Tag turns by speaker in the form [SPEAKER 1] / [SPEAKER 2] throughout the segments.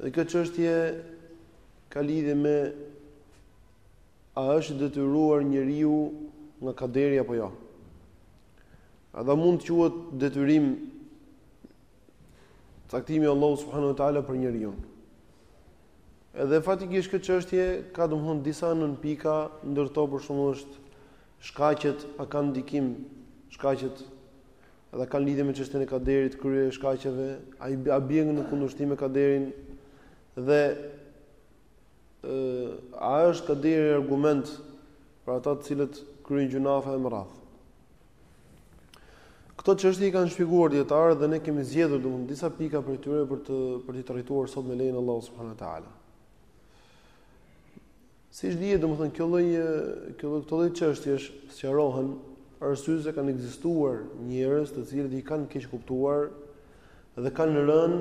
[SPEAKER 1] Dhe kjo çështje ka lidhje me a është i detyruar njeriu nga kaderi apo jo. A do mund të quhet detyrim caktimi i Allahut subhanahu wa taala për njeriun. Edhe faktikisht kjo çështje ka domethënë disa nën pika, ndër to për shembull është shkaqet a kanë ndikim shkaqet edhe kanë lidhje me çështjen e kaderit, kryerja e shkaqeve, a i a bie në kundërshtim me kaderin dhe ë a është kaderi argument për ata të cilët kryejnë gjynahe e me radhë. Këto çështje i kanë shpjeguar dijetarët dhe ne kemi zgjedhur domethënë disa pika prej tyre për të për t'i trajtuar sot me lejen e Allahut subhanahu wa taala. Siç dihet, domethënë kjo lloj kjo lloj këto lloj çështjesh sqarohen për arsye se kanë ekzistuar njerëz të cilët i kanë keqkuptuar dhe kanë rënë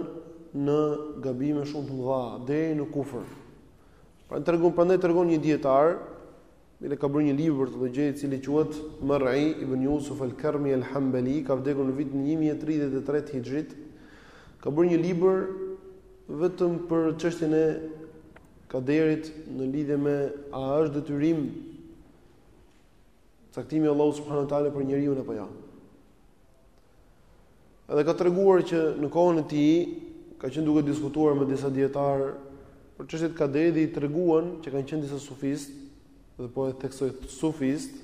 [SPEAKER 1] në gabime shumë të mëdha deri në kufër. Pra tregon prandaj tregon një dijetar, ai ka bërë një libër për këtë gjë i cili quhet Mar'i ibn Yusuf al-Karmi al-Hanbali, ka vdekur në vitin 1033 Hijrit. Ka bërë një libër vetëm për çështjen e Kaderit në lidhje me a është detyrim caktimi i Allahut subhanuhu teala për njeriun apo jo. Edhe ka treguar që në kohën e tij ka qenë duke diskutuar me disa dijetarë për çështjet e kaderit dhe i treguan që kanë qenë disa sufistë dhe po e theksoj sufistë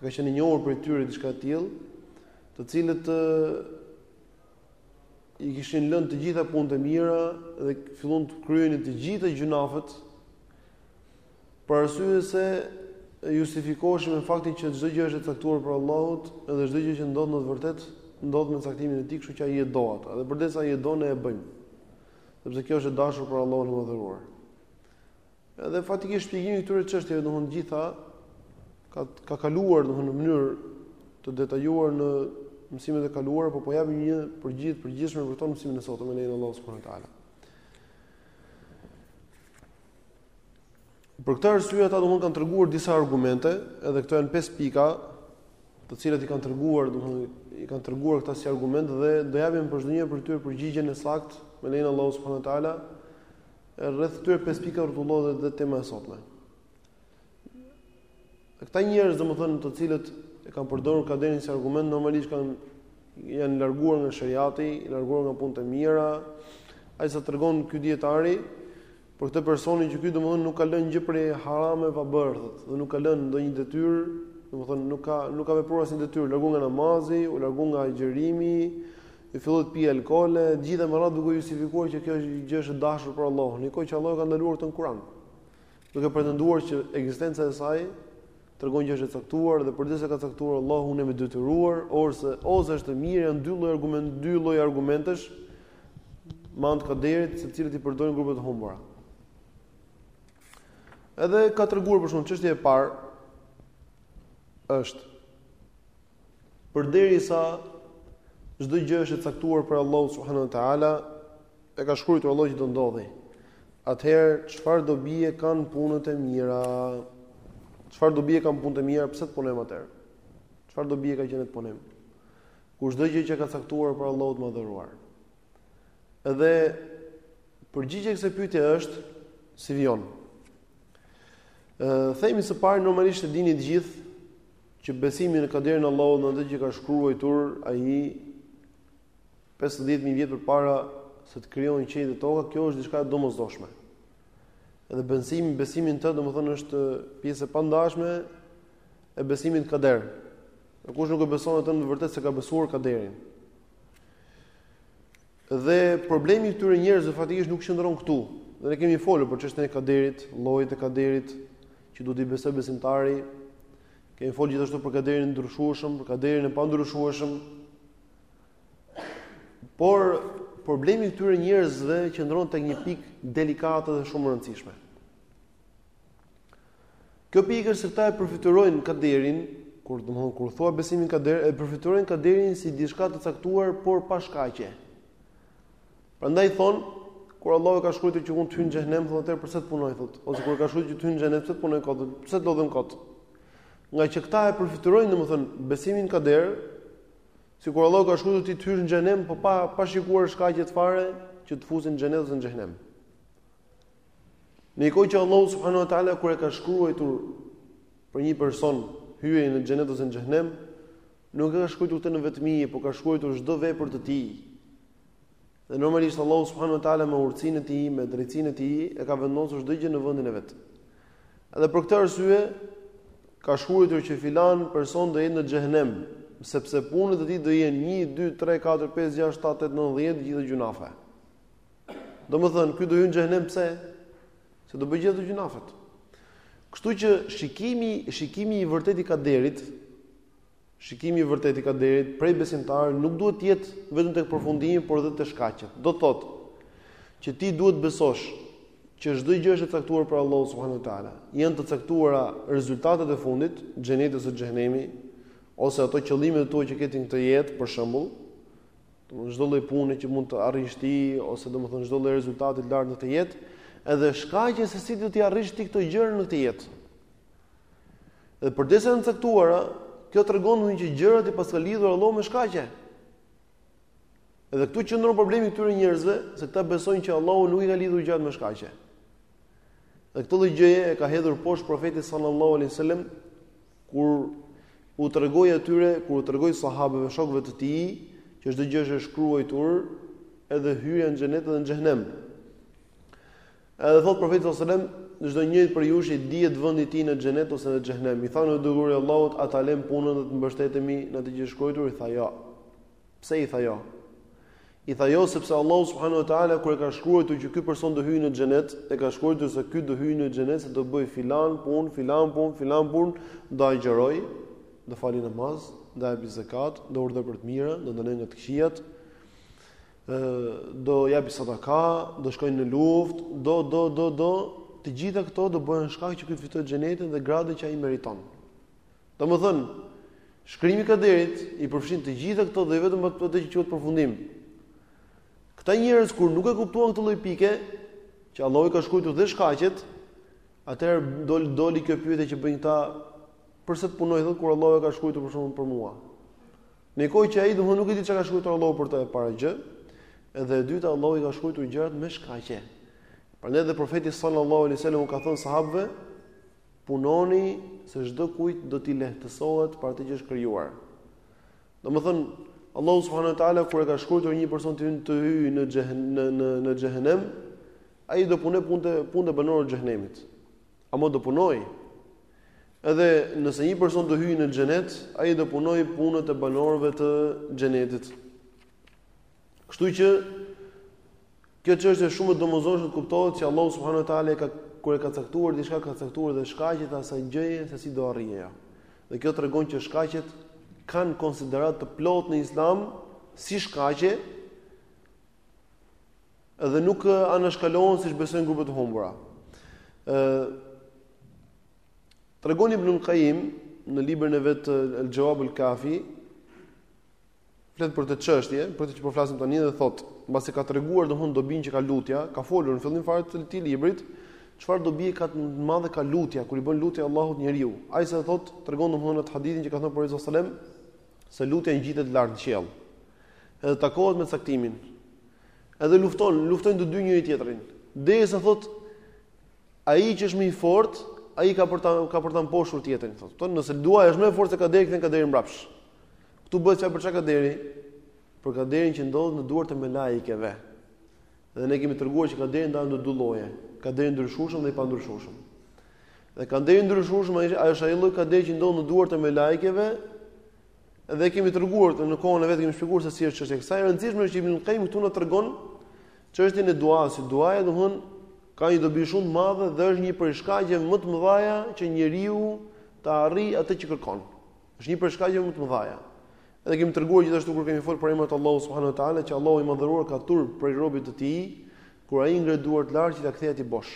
[SPEAKER 1] se ka qenë i njohur prej tyre diçka e tillë, të cilët i kishin lënë të gjitha punët e mira dhe filluan të kryenin të gjitha gjynahet për arsye se justifikoheshin me faktin që çdo gjë është e caktuar prej Allahut dhe çdo gjë që ndodh në të vërtetë ndodh me caktimin e tij, kështu që ai e do atë. Dhe përderisa ai e do ne e bëjmë. Sepse kjo është e dashur për Allahun e madhëruar. Edhe faktikisht shpjegimi i këtyre çështjeve, domethënë të gjitha ka ka kaluar domethënë në mënyrë të detajuar në mësimet e kaluara, por po japim një përgjigje të përgjithshme për to në mësimin e sotëm me lejen e Allahut subhanahu wa taala. Për këtë arsye ata domethënë kanë treguar disa argumente, edhe këto janë pesë pika, të cilat i kanë treguar domethënë i kanë treguar këta si argument dhe do japim për çdonjë prej tyre përgjigjen e saktë me lejen e Allahut subhanahu wa taala Rreth këtyre pesë pikave rrotullohet edhe tema e sotme. Këta njerëz, domethënë, të cilët e kanë përdorur kaderin si argument, normalisht kanë janë larguar nga shariati, janë larguar nga punët e mira. Aq sa tregon ky dijetari për këtë personin që ky domethënë nuk ka lënë gjë prej harameve pa bërë, dhe nuk ka lënë ndonjë detyrë, domethënë nuk ka nuk ka vepruar asnjë detyrë, u largua nga namazi, u largua nga agjërimi, I fillon të pijë alkool e të gjitha me radhë duke justifikuar që kjo gjë është e dashur për Allahun, në kohë që Allahu ka ndaluar këtë në Kur'an. Duke pretenduar që ekzistenca e saj tregon që është e caktuar dhe përderisa e ka caktuar Allahu ne jemi detyruar ose ose është e mirë janë dy lloj argument dy lloj argumentesh me anë të kaderit të cilat i përdorin grupet e humbura. Edhe ka treguar për shkak çështja e parë është Përderisa çdo gjë është e caktuar prej Allahut subhanahu wa taala, e ka shkruajtur Allahu që do ndodhi. Atëherë çfarë dobie kanë punët e mira? Çfarë dobie kanë punët e mira? Pse të punojmë atëherë? Çfarë dobie ka që ne të punojmë? Kur çdo gjë qenka e caktuar prej Allahut të madhëruar. Edhe përgjigja e kësaj pyetje është si vijon. Ë themi së pari normalisht e dini të gjithë Që besimi në kaderin e Allahut në atë që ka shkruajtur ai 50000 vjet përpara se të krijohen qiejt dhe toka, kjo është diçka e domosdoshme. Edhe besimi, besimin të, domethënë është pjesë e pandashme e besimit në kader. Kush nuk e beson atë në të vërtetë s'e ka besuar kaderin. Dhe problemi i këtyre njerëzve faktikisht nuk qëndron këtu. Dhe ne kemi folur për çështjen e kaderit, llojet e kaderit që duhet t'i besojë besimtari. Kemi folur gjithashtu për kaderin e ndryshueshëm, për kaderin e pandryshueshëm. Por problemi i këtyre njerëzve qëndron tek një pikë delikate dhe shumë e rëndësishme. Kjo pikë është se këta e përfytyrojnë kaderin, kur do të thonë kur thua besimi në kader, e përfytyrojnë kaderin si diçka të caktuar por pa shkaqe. Prandaj thonë, kur Allahu e ka shkruar që unë të hyj në xhenem, thonë atëherë pse të punoj thotë, ose kur ka shkruar që të hyj në xhenem, pse të punoj kot, pse të lodhem kot. Ngaqë këta e përfytyrojnë domethënë besimin në kader, sikur Allahu ka shkruar ti të hysh në xhenem, po pa pa shikuar shkaqet fare që të fusin në xhenet ose në xhehnem. Në kohë që Allahu subhanahu wa taala kur e ka shkruajtur për një person hyrjen në xhenet ose në xhehnem, nuk e ka shkruajtur këtë në vetmi, por ka shkruajtur çdo vepër të tij. Dhe normalisht Allahu subhanahu wa taala me urtësinë e tij, me drejtësinë e tij, e ka vendosur çdo gjë në vendin e vet. Edhe për këtë arsye ka shkruajtur që filan person do jetë në xhehnem, sepse punët e tij do jenë 1 2 3 4 5 6 7 8 9 10 të gjitha gjynahe. Domethënë, ky do hyjë në xhehnem pse, se do bëjë gjithë gjynahet. Kështu që shikimi, shikimi i vërtetë i kaderit, shikimi i vërtetë i kaderit, prej besimtarit, nuk duhet të jetë vetëm tek përfundimi, por dhe te shkaqet. Do thotë, që ti duhet besosh, që çdo gjë është e caktuar prej Allahut subhanahu wa taala. Janë të caktuara rezultatet e fundit, xheneti ose xhehnemi, ose ato qëllimet e tua që ke ti në këtë jetë, për shembull, Domethënë çdo lloj pune që mund të arrish ti ose domethënë çdo lloj rezultati të lartë në këtë jetë, edhe shkaqe se si do t'i arrish ti këto gjëra në këtë jetë. Dhe përderisa janë të caktuara, kjo tregon se që gjërat i paska lidhur Allahu me shkaqe. Edhe këtu qëndron problemi i këtyre njerëzve, se këta besojnë që Allahu nuk i ka lidhur gjërat me shkaqe. Dhe këtë lloj gjëje e ka hedhur poshtë profeti sallallahu alaihi wasallam kur u tregoi atyre, kur u tregoi sahabeve, shokëve të tij, që çdo gjë është e shkruajtur edhe hyrja në xhenet dhe në xhehnem. Edhe thot profeti sallallahu alaihi wasallam, çdo njërit prej jush i dihet vendi i tij në xhenet ose në xhehnem. I thanë o i dërguari i Allahut, a ta lëm punën dhe të mbështetemi në atë që është shkruajtur? I tha jo. Pse i tha jo? I tha jo sepse Allahu subhanahu wa taala kur e ka shkruajtur që ky person do hyjë në xhenet, e ka shkruajtur se ky do hyjë në xhenet se do bëj filan punë, filan punë, filan punë, do agjëroj, do fali namaz, do japi zakat, do urdhërojë për të mira, do ndalojë nga të këqijat, ë do japi sadaka, do shkojë në luftë, do do do do të gjitha këto do bëhen shkak që ky të fitojë xhenetin dhe gradën që ai meriton. Domethënë, shkrimi i kaderit i përfshin të gjitha këto dhe jo vetëm ato që quhet përfundim. Këta njerëz kur nuk e kuptuan këtë lloj pike, që Allahu ka shkruar dhe shkaqet, atëherë doli doli kjo pyetje që bëjnë këta, përse të punoj thotë kur Allahu e ka shkruar përcaktu për mua. Në kohë që ai domthonë nuk e di çka ka shkruar Allahu për të e para gjë, edhe e dyta Allahu i ka shkruar gjërat me shkaqe. Prandaj dhe profeti sallallahu alaihi wasallam u ka thënë sahabëve, Punoni se çdo kujt do t'i lehtësohet për atë që është krijuar. Domethënë, Allahu subhanahu wa taala kur e ka shkruar një person të hyjë të hyjë në në në në xhehenem, ai do punoj punët e punët e banorëve të xhehenemit. Ama do punoj. Edhe nëse një person do hyjë në xhenet, ai do punoj punët e banorëve të xhenetit. Kështu që kjo çështje është shumë e domosdoshme të kuptohet që Allahu subhanahu wa taala ka kur e ka caktuar diçka ka caktuar dhe shkaqet e asaj gjëje se si do arrihet ajo. Dhe kjo tregon që shkaqet kanë konsiderat të plot në Islam si shkaqe dhe nuk anashkalohen siç besojnë grupet e humbura. ë Tregon Ibnul Kajim në librin e vet El Xhevab El Kafi flet për këtë çështje, për këtë që po flasim tani dhe thot, mbasi ka treguar domthon dobin që ka lutja, ka folur në fillim fare të këtij librit, çfarë dobi ka të madhe ka lutja kur i bën lutje Allahut njeriu. Aq sa thot, tregon domthon atë hadithin që ka thënë profeti sallallahu alajhi wasallam se lutja ngjitet lart në qiell. Edhe takohet me caktimin. Edhe lufton, luftojnë të dy njëri tjetrin. Derisa thot ai që është më i fortë, ai ka për ta ka për ta mposhtur tjetrin, thotë. Domthonë, nëse duaja është më fort se kaderi e kthen kaderin mbrapsh. Këtu bëhet fjalë për çka kaderi? Për kaderin që ndodhet në duart e melajkeve. Dhe ne kemi treguar që kaderi ndahet në dy lloje, kaderi i ndryshueshëm dhe i pandryshueshëm. Dhe kaderi i ndryshueshëm ai është ai lloj kaderi që ndodhet në duart e melajkeve. Dhe kemi treguar në kohën e vet kemi shpjeguar se si është çështja e kësaj. E rëndësishme është që Ibn Qayyim këtu na tregon çështjen e duas, si duaja domethënë ka një dobi shumë të madhe dhe është një prej shkaqeve më të mëdha që njeriu të arrijë atë që kërkon. Është një prej shkaqeve më të mëdha. Edhe kemi treguar gjithashtu kur kemi folur për emrat e Allahut subhanahu wa taala që Allahu i madhëruar ka turp prej robit të tij, kur ai ngre duart lart që t'ia kthejë ati bosh.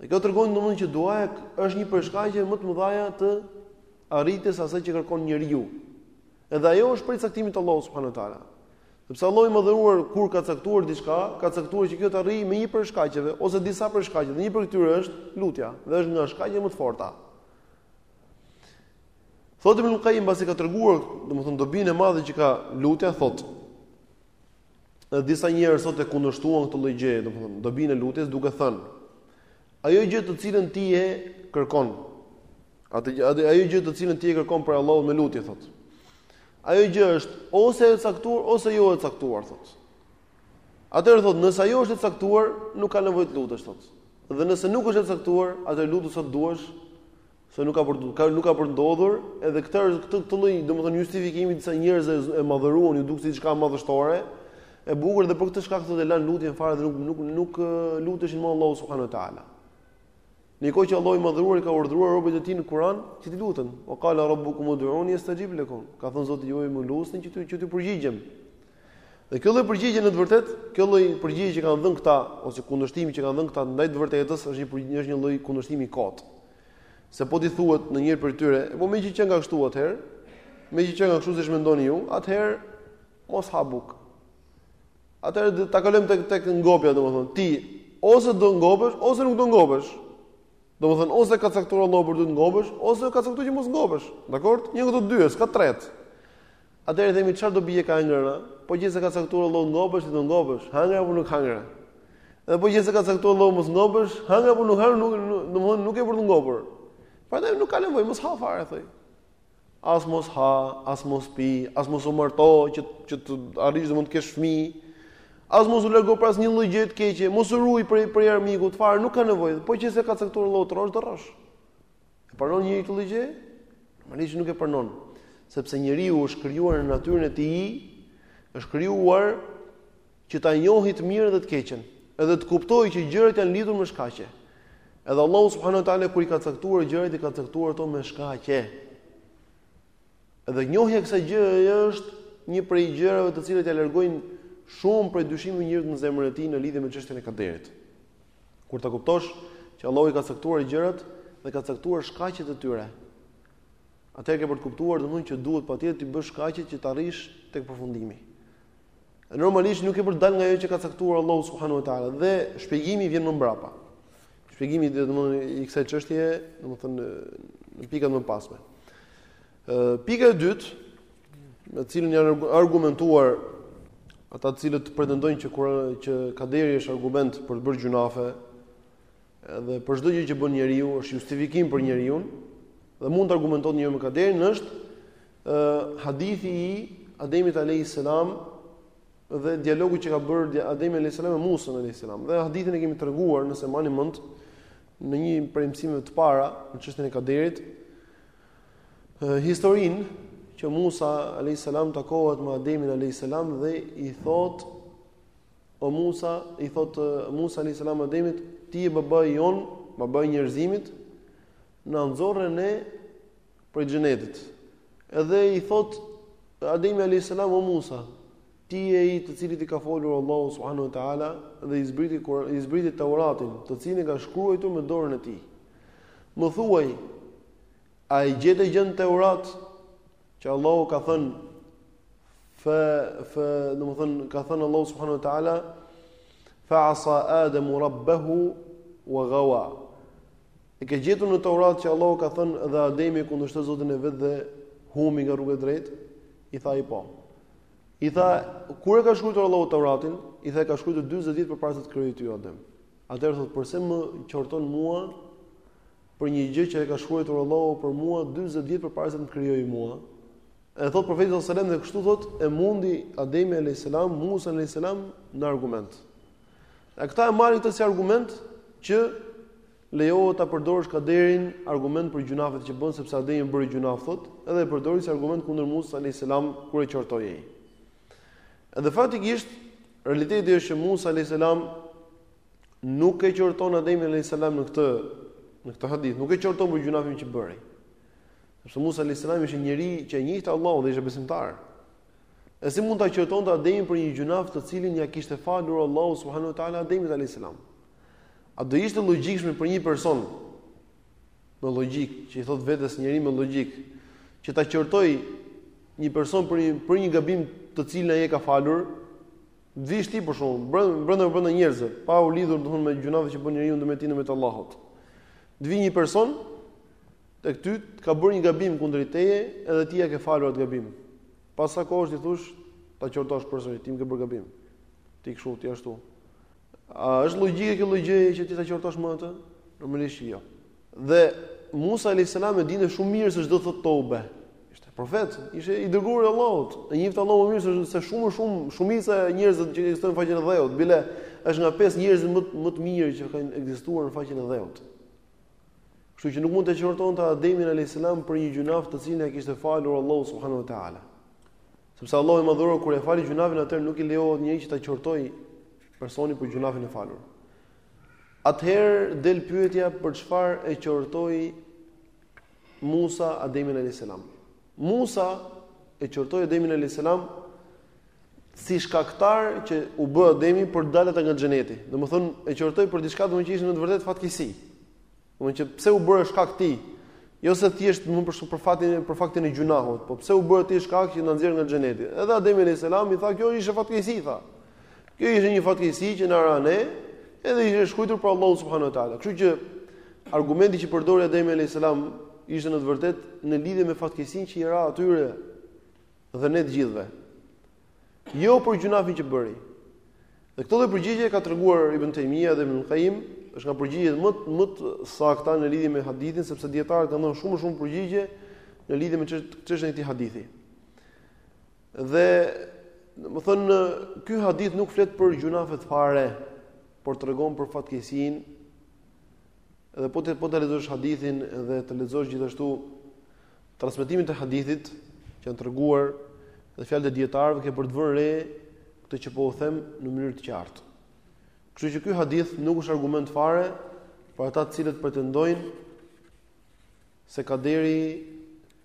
[SPEAKER 1] Dhe kjo tregon domosdo që duaja është një prej shkaqeve më të mëdha të arritjes asaj që kërkon njeriu. Edhe ajo është prej caktimit të Allahut subhanahu wa taala. Sepse Allahu i madhëruar kur ka caktuar diçka, ka caktuar që kjo të arrijë me një prej shkaqeve ose disa prej shkaqeve. Një prej tyre është lutja, dhe është nga shkaqet më të forta. Thotë Ibn Qayyim pasi ka treguar, domethënë dobinë e madhe që ka lutja, thotë Dhe disa njerëz thotë e kundërshtuan këtë lloj gjëje, domethënë dobinë e lutjes duke thënë ajo gjë të cilën ti e kërkon. Atë ajo gjë të cilën ti e kërkon prej Allahut me lutje thotë. Ajo gjë është ose e caktuar ose jo e caktuar thotë. Atëherë thotë, nëse ajo është e caktuar, nuk ka nevojë të lutesh thotë. Dhe nëse nuk është e caktuar, atëherë lutu sa të duash, se nuk ka për ka nuk ka për ndodhur, edhe këtë këtë këtë lloj, domethënë justifikimi disa njerëz e madhëruan, ju duk si diçka madhështore, e bukur dhe për këtë shkak thotë e lanë lutjen fare dhe nuk nuk nuk luteshin më Allahu subhanahu wa taala. Ndërkohë që Allahu i Madhëruar i ka urdhëruar robërit e Tij në Kur'an që t'i luten, "Wa qala rabbukum ud'uni astajib lakum", ka thënë Zoti juaj, "Më lusni që t'ju që t'ju përgjigjem". Dhe kjo lloj përgjigje në të vërtetë, kjo lloj përgjigje që kanë dhënë këta ose kundërshtim që kanë dhënë këta ndaj të vërtetës është një është një lloj kundërshtimi i kot. Se po t'i thuhet njërit prej tyre, po meqë qenka kështu atëherë, meqë qenka kështu siç mendoni ju, atëherë mos ha bukë. Atëherë ta kalojmë tek tek ngopja, domethënë ti ose do ngopesh ose nuk do ngopesh. Domethënë ose ka caktuar Allahu që të ngopesh ose ka caktuar që mos ngopesh. Dakord? Një nga të dyja, s'ka të tretë. Atëherë themi çfarë dobie ka ngrëna? Po qe se ka caktuar Allahu të ngopesh, ti do ngopesh, hangra apo nuk hangra. Dhe po qe se ka caktuar Allahu mos ngopesh, hangra apo nuk hangra, nuk domethënë nuk ke për t'u ngopur. Prandaj nuk ka nevojë mos ha fare thuaji. As mos ha, as mos pi, as mos u marto që që të arrish domethënë të kesh fëmijë. As mos u largo prej asnjë lloj gjëje të keqe, mos u ruaj prej prej armikut, fare nuk ka nevojë. Po qe se ka caktuar Allahu të rrosh, do rrosh. E pranon njeri këtë lloj gjëje? Normalisht nuk e pranon, sepse njeriu është krijuar në natyrën e tij, është krijuar që ta njohë të mirën dhe të keqen, edhe të kuptojë që gjërat janë lidhur me shkaqe. Edhe Allahu subhanahu wa taala kur i ka caktuar gjërat, i ka caktuar ato me shkaqe. Edhe njohja e kësaj gjëje është një prej gjërave të cilat ja largojnë shumë prej dyshimeve njeriut në zemrën e tij në lidhje me çështjen e kaderit. Kur ta kuptosh që Allahu i ka caktuar gjërat dhe ka caktuar shkaqet e tyre, atëherë ke për të kuptuar domethënë që duhet patjetër t'i bësh shkaqet që të arrish tek përfundimi. Normalisht nuk ke për të dalë nga ajo që ka caktuar Allahu subhanahu wa taala dhe shpjegimi vjen më mbrapa. Shpjegimi domethënë i kësaj çështje, domethënë në pikat e mëpasme. Ë pika e dytë, në të cilën janë argumentuar ata të cilët pretendojnë që kur që kaderi është argument për të bërë gjunafe, edhe për çdo gjë që bën njeriu, është justifikim për njeriun dhe mund të argumentohet njeriu me kaderin është hadithi i Ademit alayhis salam dhe dialogu që ka bërë Ademi alayhis salam me Musan alayhis salam. Dhe hadithin e kemi treguar nëse mani mend në një prej mësimeve të para në çështjen e kaderit. Historinë që Musa alayhis salam takohet me Ademin alayhis salam dhe i thotë O Musa, i thot Musa alayhis salam Ademit, ti je babai jonë, babai i njerëzimit, na nxore ne prej xhenetit. Edhe i thot Ademi alayhis salam o Musa, ti je ai të cilit i ka folur Allahu subhanahu wa taala dhe i zbriti, i zbriti Tauratin, të cilin e ka shkruajtur me dorën e tij. Më thuaj, a e gjete gjë në Taurat që Allahu ka thënë fa fa, domethënë ka thënë Allahu subhanahu wa taala fa asa adamu rabbahu wa gawa. E ke gjetur në Taurat që Allahu ka thënë dhe Ademi kundërshtoi Zotin e vet dhe humi nga rruga e drejtë? I tha i po. I tha, kur e ka shkruajtur Allahu Tauratin? I tha e ka shkruajtur 40 vjet përpara se të krijojë ty Adem. Atëherë thotë, përse më qorton mua për një gjë që e ka shkruajtur Allahu për mua 40 vjet përpara se të më krijojë mua? E thot profeti sallallahu alajhi wasallam dhe kështu thot e mundi Ademi alayhis salam, Musa alayhis salam në argument. A këta e marrin këtë si argument që lejohet ta përdorësh kaderin argument për gjynafet që bën sepse Ademi bëri gjynaf thot, edhe e përdori si argument kundër Musa alayhis salam kur e qortoi ai. Edhe faktikisht realiteti është që Musa alayhis salam nuk e qorton Ademin alayhis salam në këtë në këtë hadith, nuk e qorton për gjynafin që bëri. Sepse Musa alayhis salam ishte njeri që e njihte Allahun dhe ishte besimtar. E si mund ta qortonte Ademin për një gjynaf të cilin ja kishte falur Allahu subhanahu wa taala Ademit alayhis salam? A do ishte e logjikshme për një person me logjikë, që i thotë vetes njeri me logjikë, që ta qortojë një person për një për një gabim të cilin ai e ka falur, vish ti për shembull, brenda brenda brenda njerëzve, pa u lidhur domthon me gjunafet që bën njeriu ndërmjet tij e ndërmjet Allahut. Të vijë një person tek ty, të ka bërë një gabim kundër teje, edhe ti ia ke falur atë gabim. Pas sa kohësh t'i thush, ta qortosh personin ti më ke bërë gabim. Ti kshu ti ashtu. A është logjike kjo lloj gjëje që ti ta qortosh më atë? Normalisht jo. Dhe Musa alayhis salam e dinte shumë mirë se ç'do thotë tobe. Ishte profet, ishte i dërguar i Allahut. E njifte Allahun më mirë se shumë shumë shumica e njerëzve që ekzistojnë në faqen e dheut, bile është nga pesë njerëzit më më të mirë që kanë ekzistuar në faqen e dheut. Kështu që nuk mund të qortonte Ademin alayhis salam për një gjunaf të cilin e kishte falur Allahu subhanahu wa taala. Sepse Allahu i Madhëruar kur e fali gjunafin atëherë nuk i lejohet njeriu që ta qortojë personin për gjunafin e falur. Atëherë del pyetja për çfarë e qortoi Musa Ademin alayhis salam. Musa e qortoi Ademin alayhis salam si shkaktar që u bë Ademi për daljet nga xheneti. Domethënë e qortoi për diçka që ishte në të vërtetë fatkeqësi. Domethënë që pse u bëre shkak ti? Jo se thjesht më për për fatin për faktin e gjunahut, po pse u bëre ti shkak që na nxore nga xheneti? Edhe Ademi alayhis salam i tha kjo ishte fatkeqësi tha. Kjo ishte një fatkeqësi që na ra ne, edhe ishte shkruar prej Allahut subhanahu wa taala. Kështu që argumenti që përdori Ademi alayhis salam ishte në të vërtetë në lidhje me fatkeqësinë që i ra atyre dhe ne të gjithëve. Jo për gjunafin që bëri. Dhe këtë dhe përgjigje ka treguar Ibn Tejmija dhe Ibn Kajim, është nga përgjigjet më, më të sakta në lidhje me hadithin, sepse dijetarët kanë dhënë shumë shumë përgjigje në lidhje me çështjen e këtij hadithi. Dhe, domethënë, ky hadith nuk flet për gjunafet fare, por tregon për fatkeqësinë, dhe po të, po të lexosh hadithin dhe të lexosh gjithashtu Transmetimet e hadithit që janë treguar dhe fjalët e dijetarëve ke për të vënë re këtë që po u them në mënyrë të qartë. Kështu që ky hadith nuk është argument fare për ata të cilët pretendojnë se kaderi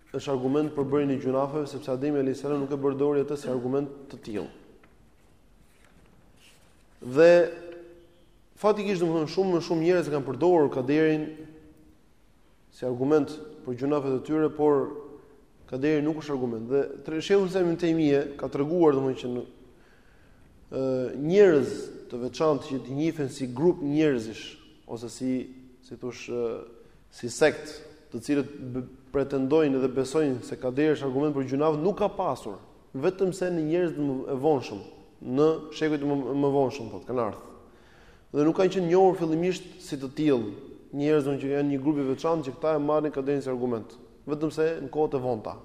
[SPEAKER 1] është argument për bërjen e gjunafeve sepse Ademi alayhis salam nuk e përdori atë si argument të tillë. Dhe faktikisht domthon shumë më shumë njerëz e kanë përdorur kaderin si argument për gjunafet e tyre, por kaderi nuk është argument. Dhe shejhul islam Ibn Tejmije ka treguar domethënë që njerëz të veçantë që të njihen si grup njerëzish ose si si t'i thush si sekt, të cilët pretendojnë dhe besojnë se kaderi është argument për gjunafet, nuk ka pasur, vetëm se në njerëzit e vonshëm, në shekujt më, më të vonshëm, thotë, kanë ardhur. Dhe nuk kanë qenë njohur fillimisht si të tillë, njerëz domethënë që janë një grup i veçantë që këta e marrin kaderin si argument, vetëm se në kohët e vonta.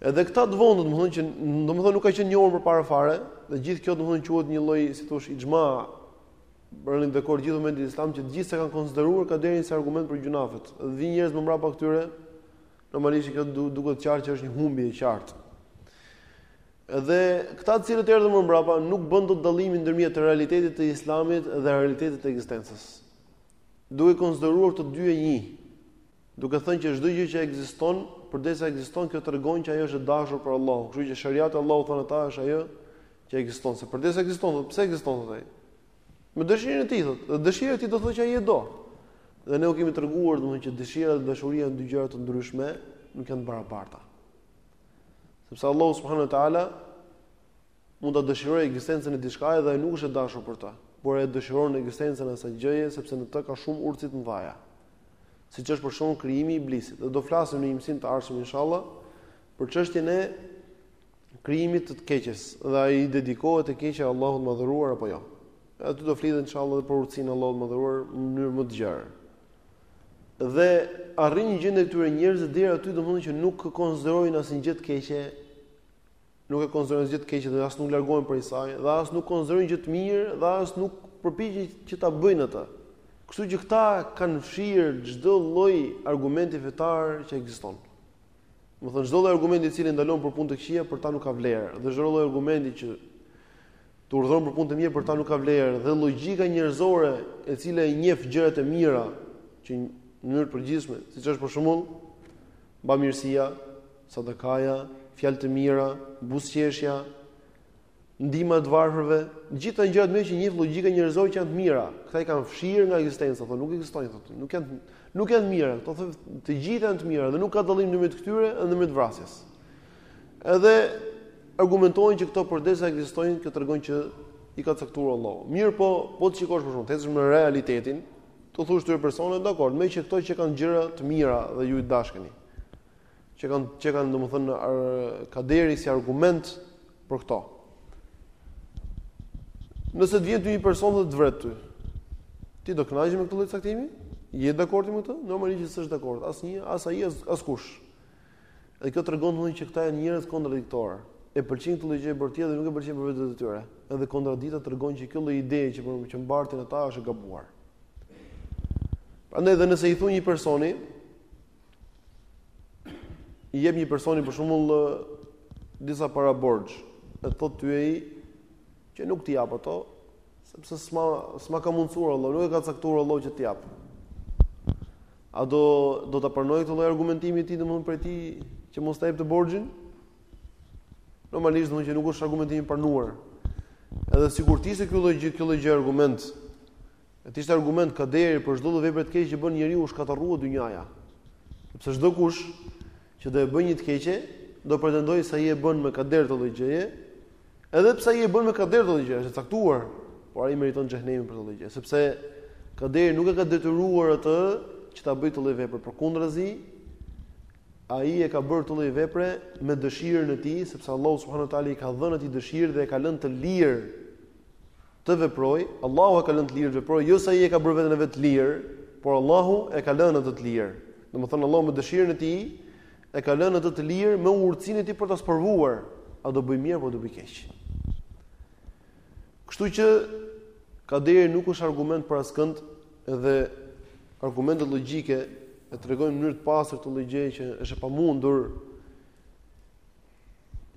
[SPEAKER 1] Edhe këta të vonë domethënë që domethënë nuk ka qenë njohur përpara fare, dhe gjithë kjo domethënë quhet një lloj si thuash ixhma rënie dakord gjithë umetit islam që të gjithë s'e kanë konsideruar kaderin si argument për gjynahet. Dhe vijnë njerëz më mbrapa këtyre, normalisht kjo duket qartë që është një humbje e qartë. Dhe këta të cilët erdhën më mbrapa nuk bënë dot dallimin ndërmjet realitetit të Islamit dhe realitetit të ekzistencës. Duke konsideruar të dyja një, duke thënë që çdo gjë që ekziston, përderisa ekziston, kjo tregon që ajo është e dashur për Allahun. Kështu që sheriati i Allahut thonë ata është ajo që ekziston, se përderisa ekziston, thotë pse ekziston thotë ai? Me dëshirën e tij thotë, dhe dëshira e tij do thotë që ai e do. Dhe ne e kemi treguar domethënë që dëshira dhe dashuria janë dy gjëra të ndryshme, nuk janë të barabarta. Sepse Allahu subhanahu wa taala mund ta dëshirojë ekzistencën e diçkaje dhe nuk është e dashur për të, por e dëshiron ekzistencën e asaj gjëje sepse në të ka shumë urtësi të mëdha. Siç është për shembull krijimi i iblisit. Dhe do flasim në një mësim të ardhshëm inshallah për çështjen e krijimit të të keqes dhe a i dedikohet e keqja Allahut të madhëruar apo jo. Aty do flitet inshallah për urtësinë e Allahut të madhëruar në mënyrë më të gjerë. dhe arrin gjendja e këtyre njerëzve deri aty domethënë që nuk konsiderojnë asnjë gjë të keqe, nuk e konsiderojnë asnjë gjë të keqe dhe as nuk largohen prej saj, dhe as nuk konsiderojnë gjë të mirë dhe as nuk përpiqen që ta bëjnë atë. Kështu që këta kanë fshirë çdo lloj argumenti fetar që ekziston. Domethënë çdo lloj argumenti i cili ndalon për punë të këqija për ta nuk ka vlerë. Dhe çdo lloj argumenti që të urdhëron për punë të mirë për ta nuk ka vlerë. Dhe logjika njerëzore e cila i njeh gjërat e mira që në mënyrë të përgjithshme, siç është për shembull bamirësia, sadakaja, fjalët e mira, buzëqeshja, Ndihma e të varfërve, gjithë këto gjërat që i njeh logjika njerëzore që janë të mira. Këta i kanë fshirë nga ekzistenca, thonë nuk ekzistojnë thotë, nuk janë nuk janë të mira, këto thotë të gjitha janë të mira dhe nuk ka dallim ndërmjet këtyre dhe ndërmjet vrasjes. Edhe argumentojnë që këto përderisa ekzistojnë, kjo tregon që i ka caktuar Allahu. Mirëpo, po të shikosh për shembull të ecësh me realitetin, t'u thuash këtyre personave dakord, meqë këto qenkan gjëra të mira dhe ju i dashkeni. qenkan qenkan domethënë kaderi si argument për këto. Nëse të vjen ty një person dhe të vret ty, ti do kënaqesh me këtë lloj caktimi? Je dakord me këtë? Normalisht që s'është dakord, asnjë, as ai, as askush. Dhe kjo tregon domethënë që këta janë njerëz kontradiktorë. E pëlqejnë këtë gjë për tjetrin, nuk e pëlqejnë për veten e tyre. Edhe kontradikta tregon që kjo lloj ideje që për që mbartin ata është e gabuar. Prandaj dhe nëse i thonë një personi, i jep një personi për shembull disa para borxh, e thotë ty ai që nuk t'i jap ato, sepse s'ma s'ma ka mundësuar Allah, nuk e ka caktuar Allah që t'i jap. A do do ta pranoje këtë lloj argumentimi ti domthonë prej tij që mos ta japë borxhin? Normalisht domthonë që nuk është argumentim i pranuar. Edhe sikur të ishte kjo lloj gjë, ky lloj gjë argument Dhe të ishte argument kaderi për çdo lloj vepre të keqe që bën njeriu u shkatërrua dynjaja. Sepse çdo kush që do e bëjë një të keqe, do pretendojë se ai e bën me kader atë lloj gjëje, edhe pse ai e bën me kader atë lloj gjëje, është caktuar, por ai meriton xhehenemin për atë lloj gjëje, sepse kaderi nuk e ka detyruar atë që ta bëjë atë lloj vepre, përkundrazi ai e ka bërë atë lloj vepre me dëshirën e tij, sepse Allahu subhanahu wa taala i ka dhënë atij dëshirë dhe e ka lënë të lirë të veprojë, Allahu e ka lënë të lirë të veprojë, jo se ai e ka bërë veten e vet të lirë, por Allahu e ka lënë atë të lirë. Domethënë Allahu me dëshirën e tij e ka lënë atë të lirë me urtësinë e tij për ta sprovuar, a do bëjë mirë apo do bëjë keq. Kështu që kaderi nuk është argument për askënd dhe argumentet logjike e tregojnë në mënyrë të pastër këtë lloj gjë që është e pamundur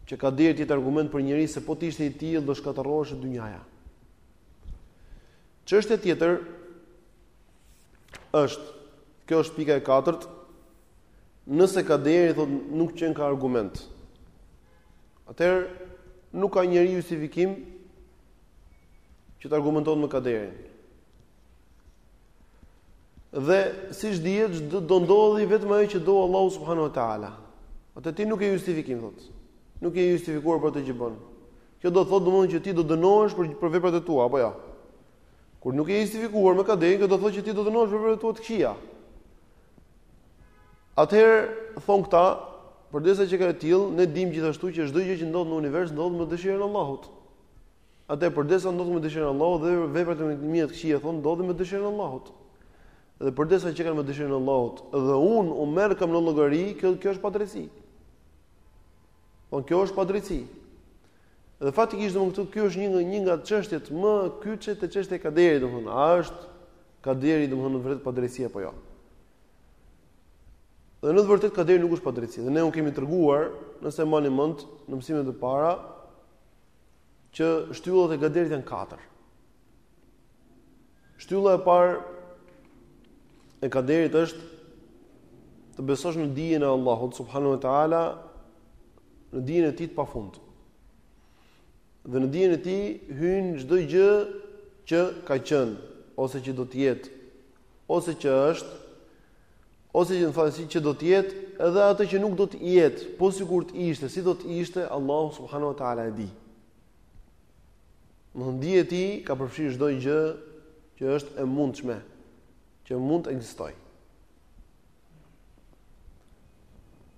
[SPEAKER 1] Që kaderi të jetë argument për njeri se po të ishte i tillë do shkatërroheshe dynjaja. Çështja tjetër, është, kjo është pika e katërt, nëse kaderi, thotë, nuk qenka argument. Atëherë, nuk ka njeri justifikim që të argumentohet me kaderin. Dhe siç dihet do ndodhi vetëm ajo që do Allahu subhanahu wa taala. Atëherë ti nuk ke justifikim thotë. Nuk je i justifikuar për atë që bën. Kjo do thotë domethënë që ti do dënohesh për për veprat e tua apo jo. Ja. Kur nuk je i justifikuar me kaderin, kjo do thotë që ti do dënohesh për veprat e tua të këqija. Atëherë thonë këta, përderisa qenka e tillë, ne dimë gjithashtu që çdo gjë që ndodh në univers ndodh me dëshirën e Allahut. Atëherë përderisa ndodh me dëshirën e Allahut dhe veprat e mia të këqija thonë ndodhin me dëshirën e Allahut. Dhe përderisa qenkan me dëshirën e Allahut dhe unë u merrkam në llogari, kjo kjo është padrejtësi. Po kjo është padrejtësi. Dhe faktikisht domethënë këtu ky është një nga një nga çështjet më kyçe të çështjes së kaderit domethënë. A është kaderi domethënë në të vërtetë padrejtësi apo jo? Ja. Dhe në të vërtetë kaderi nuk është padrejtësi. Dhe ne u kemi treguar, nëse mbani mend, në mësimet e para, që shtyllat e kaderit janë katër. Shtylla e parë e kaderit është të besosh në dijen e Allahut subhanahu wa taala, në dijen e tij të pafund. Dhe në dijen e tij hyn çdo gjë që ka qenë ose që do të jetë ose që është ose që në fazë që do të jetë, edhe atë që nuk do të jetë, po sikur të ishte, si do të ishte, Allahu subhanahu wa taala e di. Domethënë dija e tij ka përfshirë çdo gjë që është e mundshme, që mund të ekzistojë.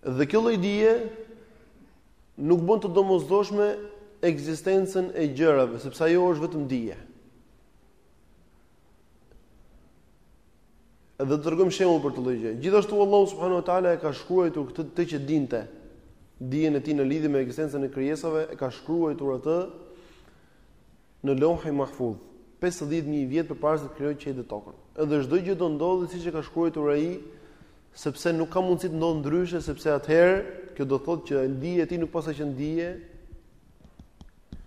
[SPEAKER 1] Dhe kjo lloj dije nuk bën të domosdoshme ekzistencën e gjërave, sepse ajo është vetëm dije. Edhe do tregojmë shembull për këtë lloj gjëje. Gjithashtu Allahu subhanahu wa taala e ka shkruajtur këtë që dinte. Dijen e tij në lidhje me ekzistencën e krijesave e ka shkruajtur atë në Leuhi Mahfudh, 50000 vjet përpara se të krijojë qiejt dhe tokën. Edhe çdo gjë do ndodhë siç e ka shkruajtur ai, sepse nuk ka mundësi të ndodhë ndryshe sepse atëherë kjo do thotë që dija e tij nuk paska qenë dije,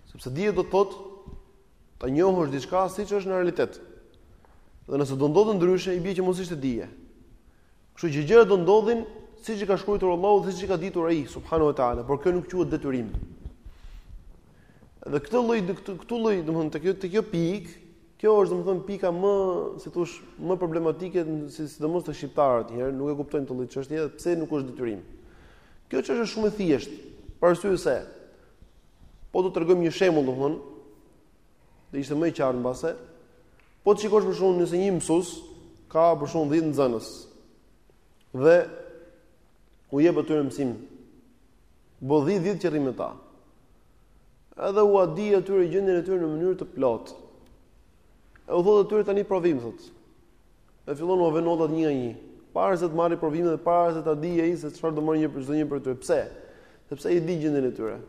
[SPEAKER 1] sepse dija do thotë Ta njohësh diçka siç është në realitet. Dhe nëse do ndodhnin ndryshe, i bie që mos ishte dije. Kështu që gjërat do ndodhin siç i ka shkruajtur Allahu dhe siç i ka ditur ai subhanahu wa taala, por kjo nuk quhet detyrim. Dhe këtë lloj këtu lloj, domethënë te kjo te kjo pikë, kjo është domethënë pika më, si të thuash, më problematike sidomos te shqiptarët një herë, nuk e kuptojnë këtë lloj çështje, pse nuk është detyrim. Kjo çështje është shumë e thjeshtë, për arsye se Po do të tregojmë një shembull, domthonë, do ishte më e qartë mbase. Po të shikosh për shembull nëse një mësues ka për shembull 10 nxënës dhe u jep atyre mësim. Bën 10 ditë që rri me ta. Edhe ua di atyre gjendjen e tyre në mënyrë të plotë. E u thotë atyre tani provim thotë. Dhe fillon ua vë notat një e nga një. Para se të marrë provimin dhe para se ta dijë ai se çfarë do marrë një çdonjë prej tyre. Pse? Sepse i di gjendjen e tyre.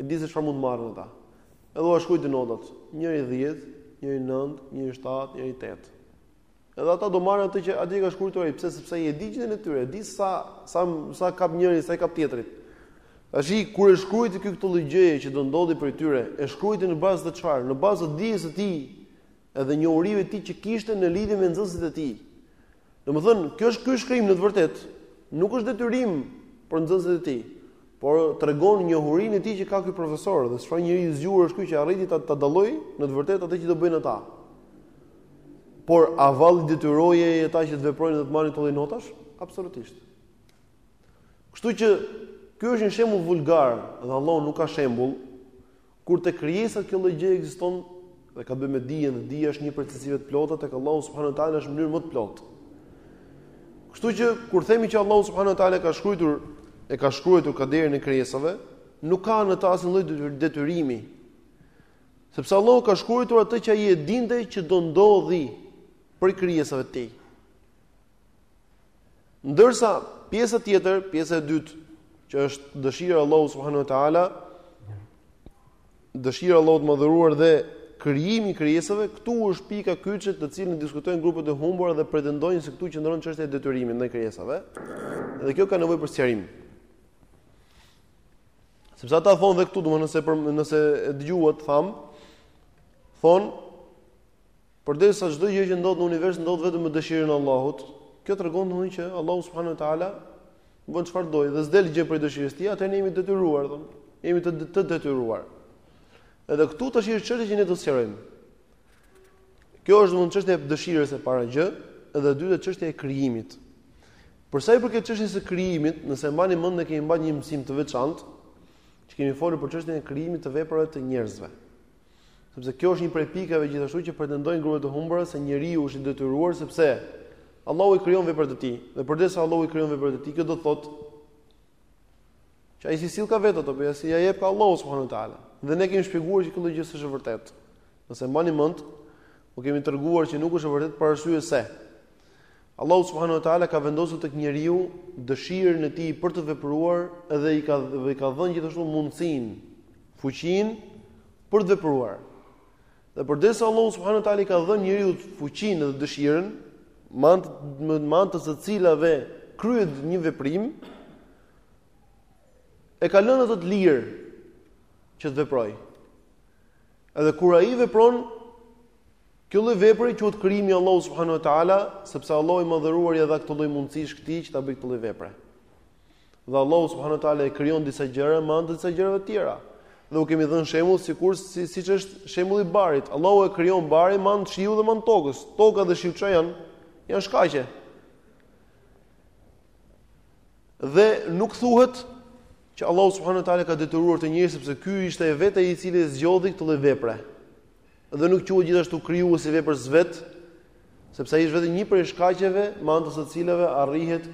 [SPEAKER 1] E di se çfarë mund të marrin ata. Edhe ua shkruan notat, njëri 10, njëri 9, njëri 7, njëri 8. Edhe ata do marrin atë që atyre ka shkruar ai, pse sepse ai e di gjendjen e tyre, e di sa sa sa i kap njërit, sa i kap tjetrit. Tashi kur e shkruajti ky këtë lloj gjëje që do ndodhi për tyre, e shkruajti në bazë të çfarë? Në bazë të dijes së tij edhe njohurive të tij që kishte në lidhje me nxënësit e tij. Domethënë, kjo është ky shkrim në të vërtetë nuk është detyrim për nxënësit e tij, por tregon njohurinë e tij që ka ky profesor dhe çfarë njeri i zgjuar është ky që arriti ta ta dallojë në të vërtetë atë që do bëjnë ata. Por a vallë i detyroi ata që të veprojnë dhe të marrin këto lloj notash? Absolutisht. Kështu që ky është një shembull vulgar dhe Allahu nuk ka shembull Kur te krijesat kjo lloj gjëje ekziston dhe ka të bëjë me dijen dhe dija është një prej cilësive të plota tek Allahu subhanahu wa taala është në mënyrë më të plotë. Kështu që kur themi që Allahu subhanahu wa taala e ka shkruajtur e ka shkruajtur kaderin e krijesave, nuk ka në të asnjë lloj detyrimi. Sepse Allahu ka shkruajtur atë që ai e dinte që do ndodhi prej krijesave të tij. Ndërsa pjesa tjetër, pjesa e dytë, që është dëshira e Allahut subhanahu wa taala, dëshira e Allahut të mëdhëruar dhe krijimi i krijesave, këtu është pika kyçe të cilën diskutojnë grupet e humbura dhe pretendojnë se këtu qëndron çështja e detyrimit ndaj krijesave. Dhe kjo ka nevojë për sqarim. Sepse ata thonë dhe këtu, domethënë nëse për, nëse e dëgjuat tham, thonë Përderisa çdo gjë që ndodh në univers ndodh vetëm me dëshirën e Allahut, kjo tregon domthonjë që Allahu subhanahu wa taala bën çfarë dojë dhe s'del gjë prej dëshirës së tij, atëherë ne jemi të detyruar, do jemi të të detyruar. Edhe këtu tash është çështja që ne do të sqarojmë. Kjo është domthonjë çështja e dëshirës e para gjë, edhe e dyta çështja e krijimit. Për sa i përket çështjes së krijimit, nëse mbani mend ne kemi mbajtur një mësim të veçantë, që kemi folur për çështjen e krijimit të veprave të njerëzve. Sepse kjo është një prej pikave gjithashtu që pretendojnë grupe të humbura se njeriu është i detyruar sepse Allahu i krijon veprat e tij. Dhe përderisa Allahu i krijon veprat e tij, kjo do të thotë që ai s'i sillka vetë ato, pasi ia jepka Allahu subhanahu wa taala. Dhe ne kemi shpjeguar që kjo lloj gjëje s'është e vërtetë. Nëse mbani mend, u kemi treguar që nuk është e vërtetë për arsye se Allahu subhanahu wa taala ka vendosur tek njeriu dëshirën e tij për të vepruar dhe i ka dhe i ka dhënë gjithashtu mundësinë, fuqinë për të vepruar. Dhe përderisa Allahu subhanahu wa taala i ka dhënë njeriut fuqinë dhe dëshirën, me anë me anë të të cilave kryet një veprim, e ka lënë atë të lirë që të veprojë. Edhe kur ai vepron, Kjo lloj vepre quhet krijim i Allahut subhanahu wa taala, sepse Allahu i madhëruar ia dha këtë lloj mundësish këtij që ta bëjë këtë lloj vepre. Dhe Allahu subhanahu wa taala e krijon disa gjëra me anë të disa gjërave të tjera. Dhe u kemi dhënë shembull sikur si siç është shembulli i barit. Allahu e krijon barin me anë të shiut dhe me anë të tokës. Toka dhe shiu çfarë janë? Janë shkaqe. Dhe nuk thuhet që Allahu subhanahu wa taala ka detyruar njeri sepse ky ishte vetë ai i cili zgjodhi këtë lloj vepre. Dhe nuk quhet gjithashtu krijues i veprës së vet, sepse ai është vetëm një prej shkaqeve me anë të së cilave arrihet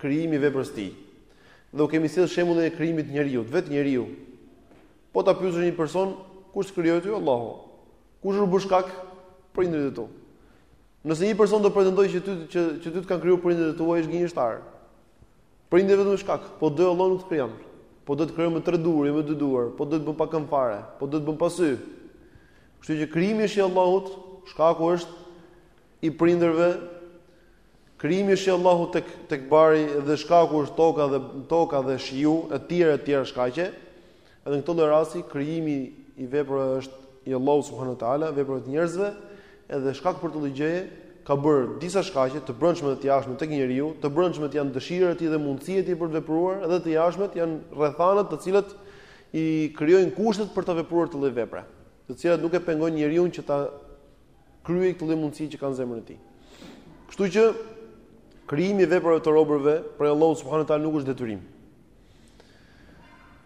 [SPEAKER 1] krijimi i veprës së tij. Dhe u kemi sjell shembullin e krijimit të njeriut, vet njeriu. Po ta pyesësh një person, kush të krijoi ty? Allahu. Kush u bë shkak? Prindërit e tu? Nëse një person do pretendojë që ty që që ty të kanë krijuar prindërit e tu, ai është gënjeshtar. Prindërit vetëm shkak, po do Allahu nuk të krijon. Po do të krijon me tre duar, jo me dy duar, po do të bën pa këmbë fare, po do të bën pa sy. Kështu që krijimi është i Allahut, shkaku është i prindërve. Krijimi është i Allahut tek tek bari dhe shkaku është toka dhe toka dhe shiu, e tjera e tjera shkaqe. Edhe në këtë lloj rasti krijimi i veprave është i Allahut subhanahu wa taala, veprat e njerëzve, edhe shkak për këtë lloj gjëje ka bërë disa shkaqe të brendshme dhe të jashtme tek njeriu, të brendshmet janë dëshirat e tij dhe mundësia e tij për të vepruar dhe të jashtmet janë rrethanat të cilat i krijojnë kushtet për të vepruar këtë lloj vepre, të cilat nuk e pengojnë njeriun që ta kryejë këtë lloj mundësi që ka në zemrën e tij. Kështu që krijimi i veprave të robërve prej Allahut subhanuhu teala nuk është detyrim.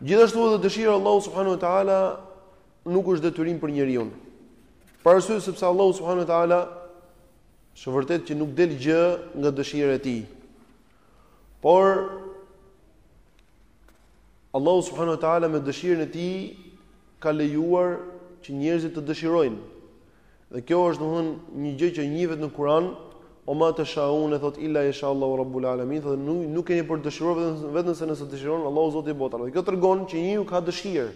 [SPEAKER 1] Gjithashtu edhe dëshira e Allahut subhanahu wa taala nuk është detyrim për njeriun. Për arsye sepse Allahu subhanahu wa taala është vërtet që nuk del gjë nga dëshira e tij. Por Allahu subhanahu wa taala me dëshirën e tij ka lejuar që njerëzit të dëshirojnë. Dhe kjo është domethënë një gjë që njihet në Kur'an, ua ma teshaune thotë illa en jesha Allahu rabbul alamin, thotë nuk nuk keni për të dëshiruar vetëm vetëm se nëse dëshiron Allahu Zoti i botave. Dhe kjo tregon që njeriu ka dëshirë,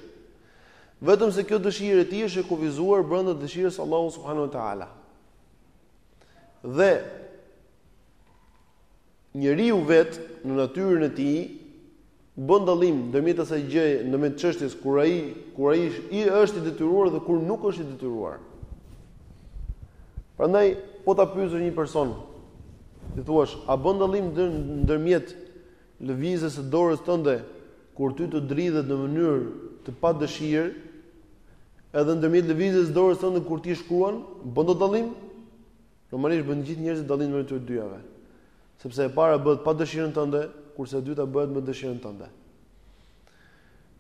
[SPEAKER 1] vetëm se kjo dëshirë e tij është e kufizuar brenda dëshirës së Allahut subhanuhu teala. Dhe njeriu vetë në natyrën e tij bën dallim ndërmjet asaj gjëje, ndërmjet çështjes kur ai, kur ai është i detyruar dhe kur nuk është i detyruar. Prandaj, po ta pyesësh një person, t'i thuash, a bën dallim ndërmjet lëvizjes së dorës tënde kur ty të dridhet në mënyrë të padëshirë, edhe ndërmjet lëvizjes së dorës tënde kur ti shkruan, bën dallim? Normalisht bëjnë të gjithë njerëzit dallimin mes të dyjave. Sepse e para bëhet pa dëshirën tënde, kurse e dyta bëhet me dëshirën tënde.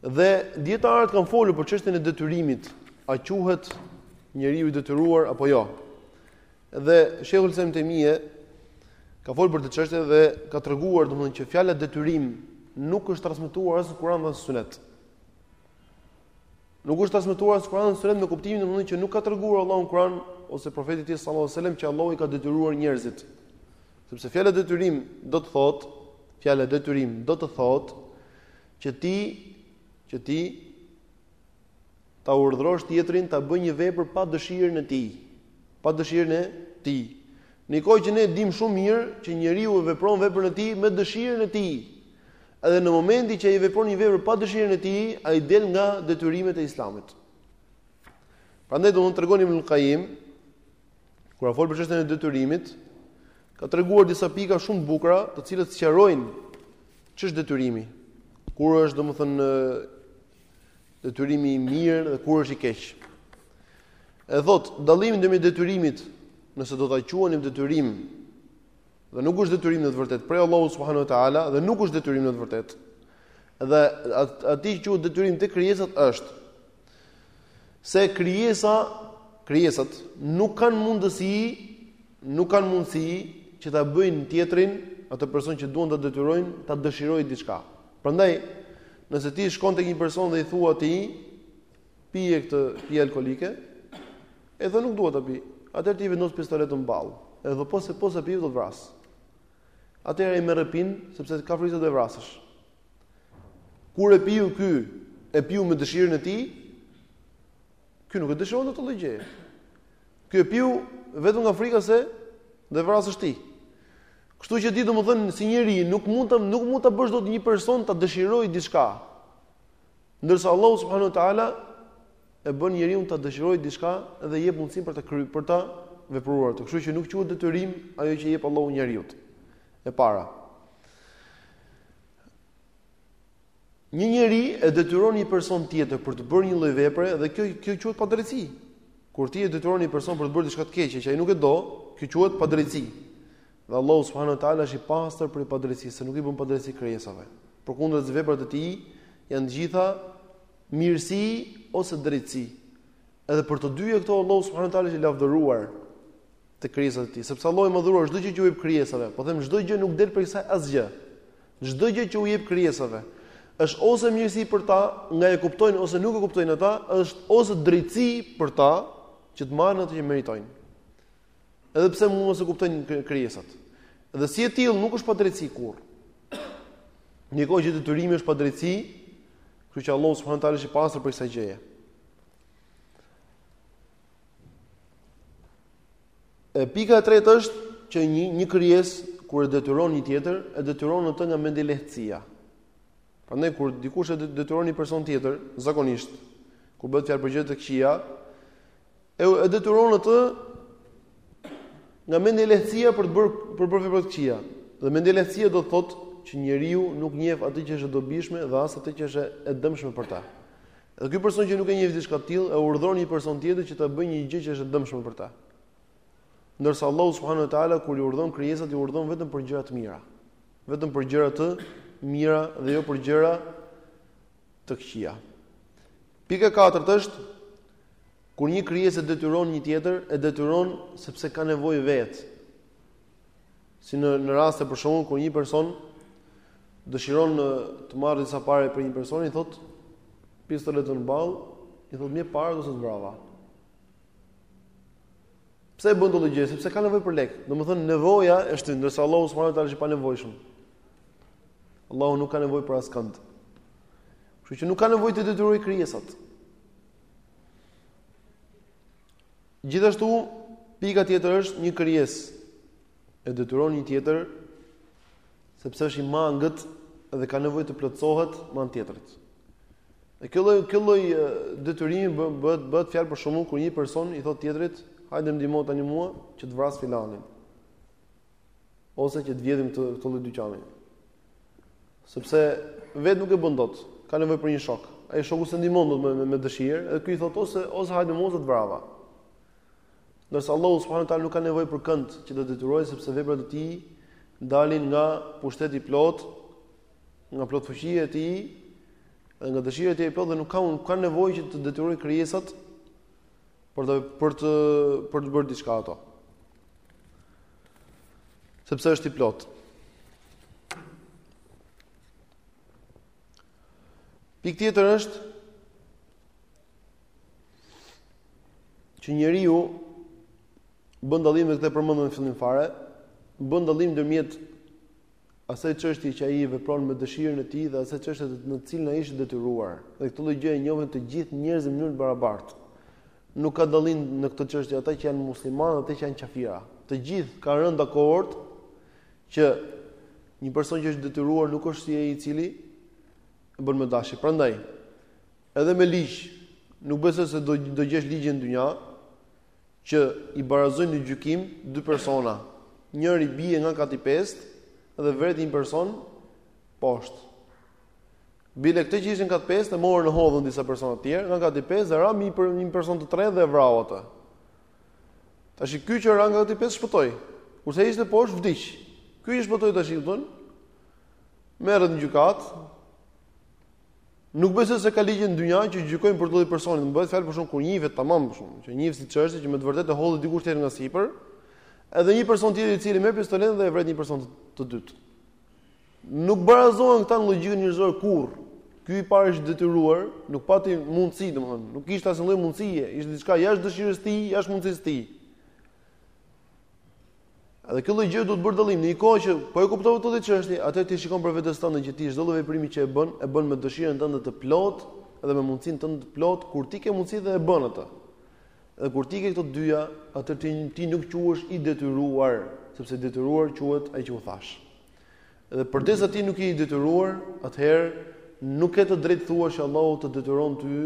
[SPEAKER 1] Dhe dietarët kanë folur për çështjen e detyrimit, a quhet njeriu i detyruar apo jo. Dhe Sheikhul Islam Ibn Tejmije ka folur për këtë çështje dhe ka treguar domethënë që fjala detyrim nuk është transmetuar as në Kur'an as në Sunet. Nuk është transmetuar as në Kur'an e Sunet me kuptimin domethënë që nuk ka treguar Allahu në Kur'an ose profeti i tij sallallahu alajhi wasallam që Allahu i ka detyruar njerëzit. Sepse fjala detyrim do të thotë, fjala detyrim do të thotë që ti që ti ta urdhërosh tjetrin ta bëjë një vepër pa dëshirën e tij, pa dëshirën e tij. Në kohë që ne dimë shumë mirë që njeriu e vepron veprën e tij me dëshirën e tij. Edhe në momentin që ai vepron një vepër pa dëshirën e tij, ai del nga detyrimet e Islamit. Prandaj domethënë tregon Ibn Qayyim kur ka fol për çështjen e detyrimit, ka treguar disa pika shumë të bukura, të cilat sqarojnë ç'është detyrimi. Kur është domethënë detyrimi i mirë dhe kur është i keq. E thotë, dallimi ndërmjet detyrimit, nëse do ta quanim detyrim, Dhe nuk është detyrim në të vërtetë prej Allahut subhanahu wa taala dhe nuk është detyrim në të vërtetë. Dhe ajo që quhet detyrim te krijesat është se krijesa, krijesat nuk kanë mundësi, nuk kanë mundësi që ta bëjnë tjetrin, atë person që duan ta detyrojnë, ta dëshirojë diçka. Prandaj, nëse ti shkon tek një person dhe i thua ti, pije këtë pije alkoolike, e thotë nuk dua ta pi. Atëherë ti i vendos pistoletën në ballë, edhe po s'e, po s'e pive do të vras. Atëherë ai merr e pin, sepse ka frikë se do e vrasësh. Kur e piu ky, e piu me dëshirën e tij, Ky nuk e dëshiron këtë lloj gjëje. Ky e piu vetëm nga frika se do e vrasësh ti. Kështu që ti domethën si njeri nuk mund të nuk mund ta bësh dot një person ta dëshirojë diçka. Ndërsa Allahu subhanahu wa taala e bën njeriun ta dëshirojë diçka dhe i jep mundësinë për ta kryerë, për ta vepruar atë. Kështu që nuk quhet detyrim ajo që i jep Allahu njeriut. E para. Një njeri e detyron një person tjetër për të bërë një lloj vepre dhe kjo kjo quhet padrejtësi. Kur ti e detyron një person për të bërë diçka të keqe që ai nuk e do, kjo quhet padrejtësi. Dhe Allahu subhanahu wa taala është i pastër prej padrejtësisë, se nuk i bën padrejtësi krijesave. Përkundrazi veprat e tij janë të gjitha mirësi ose drejtësi. Edhe për të dyja këto Allahu subhanahu wa taala është i lavdëruar te krijesat e tij, sepse Allahu i madhëruar çdo gjë që u jep krijesave, po them çdo gjë nuk del prej kësaj asgjë. Çdo gjë që u jep krijesave është ose mirësi për ta, ngado e kuptojnë ose nuk e kuptojnë ata, është ose drejtësi për ta që të marrin atë që meritojnë. Edhe pse mund mos e kuptojnë krijesat. Dhe si e tillë nuk është padrejtësi kurrë. Në një kohë që detyrimi është padrejtësi, kështu që Allahu subhanahu teala është i pastër prej kësaj gjëje. E pika e tretë është që një një krijesë kur e detyron një tjetër, e detyron atë nga mendjelehtësia. Prandaj kur dikush e detyron një person tjetër, zakonisht kur bëhet fjalë për gjëra të këqija, e e detyron atë nga mendjelehtësia për të bërë për bërë vepra të këqija. Dhe mendjelehtësia do të thotë që njeriu nuk njeh atë që është e dobishme dhe as atë që është e dëmshme për ta. Dhe ky person që nuk e njeh diçka të tillë, e urdhëron një person tjetër që ta bëjë një gjë që është e dëmshme për ta. Ndërsa Allahu subhanahu wa taala kur i urdhon krijesat, i urdhon vetëm për gjëra të mira. Vetëm për gjëra të mira dhe jo për gjëra të këqija. Pika e katërt është kur një krijesë detyron një tjetër, e detyron sepse ka nevojë vetë. Si në në raste për shembull kur një person dëshiron të marrë disa pare prej një person, i thotë pistoletën në ball, i thotë më jep paratë ose të vrava. Pse e bën këtë gjë? Sepse ka nevojë për lek. Domethënë nevoja e shtyn ndërsa Allahu subhanahu wa taala është i panevojshëm. Allahu nuk ka nevojë për askënd. Kështu që nuk ka nevojë të detyrojë krijesat. Gjithashtu, pika tjetër është një krijesë e detyron një tjetër sepse është i mangët dhe ka nevojë të plotësohet me anë tjetrit. Dhe kjo lloj kjo lloj detyrimi bëhet bëhet fjalë për shembull kur një person i thotë tjetrit, hajde ndihmo tani mua që të vras filanin. ose që të vjedhim këtë këtë lloj dyqani. Sepse vetë nuk e bën dot, ka nevojë për një shok. Ai shoku s'e ndihmon dot me me, me dëshirë, edhe ky i thotë ose ose hajde me mua ose të vrava. Ndërsa Allahu subhanahu taala nuk ka nevojë për kënd që të detyrojë sepse veprat e tij dalin nga pushteti i plotë, nga plotfuqia e tij, dhe nga dëshira e tij e plotë dhe nuk ka nuk ka nevojë që të detyrojë krijesat për të për të për të bërë diçka ato. Sepse është i plotë. Pikë tjetër është që njeriu bën dallim dhe këtë e përmenda në fillim fare, bën dallim ndërmjet asaj çështjeje që ai vepron me dëshirën e tij dhe asaj çështjeje në të cilën ai është i detyruar. Dhe këtë lloj gjëje e njohin të gjithë njerëzit në mënyrë të barabartë. Nuk ka dallim në këtë çështje ata që janë muslimanë dhe ata që janë qafira. Të gjithë kanë rënë dakord që një person që është detyruar nuk është si ai i cili e bën me dashje. Prandaj, edhe me ligj, nuk besoj se do do gjesh ligje në dynja, që i barazojnë në gjykim dy persona, njëri bie nga kati i pestë dhe vret një person poshtë. Bile këtë që ishte në kat të pestë e morën e hodhën disa persona të tjerë, nga kati i pestë dhe ra mbi një person të tretë dhe vrau atë. Tashi ky që ra nga kati i pestë shpëtoi. Kurse ishte poshtë vdiq. Ky që shpëtoi tashi thonë merret në gjykatë. Nuk besoj se ka ligje në dynja që gjykojnë për këtë lloj personi. Më bëhet fjalë për shembull kur njihet tamam për shembull, që njihet si çështje që me të vërtetë e hodhi dikush tjetër nga sipër, edhe një person tjetër i cili merr pistoletën dhe e vret një person të dytë. Nuk barazohen këta në logjikën njerëzore kurrë. Ky i parë është detyruar, nuk pati mundësi, domethënë, nuk kishte asnjë lloj mundësie, ishte diçka jashtë dëshirës së tij, jashtë mundësisë së tij. Edhe kjo lloj gjëje duhet bërë dallim. Në një kohë që po e kuptove këtë çështje, atëherë ti shikon për veten tënde që ti çdo lloj veprimi që e bën, e bën me dëshirën tënde të plotë dhe me mundësinë tënde të plotë, kur ti ke mundësi dhe e bën atë. Dhe kur ti ke këto dyja, atëherë ti nuk quhesh i detyruar, sepse i detyruar quhet ai që u tha. Dhe përderisa ti nuk je i detyruar, atëherë nuk ke të drejtë të thuash se Allahu të detyron ty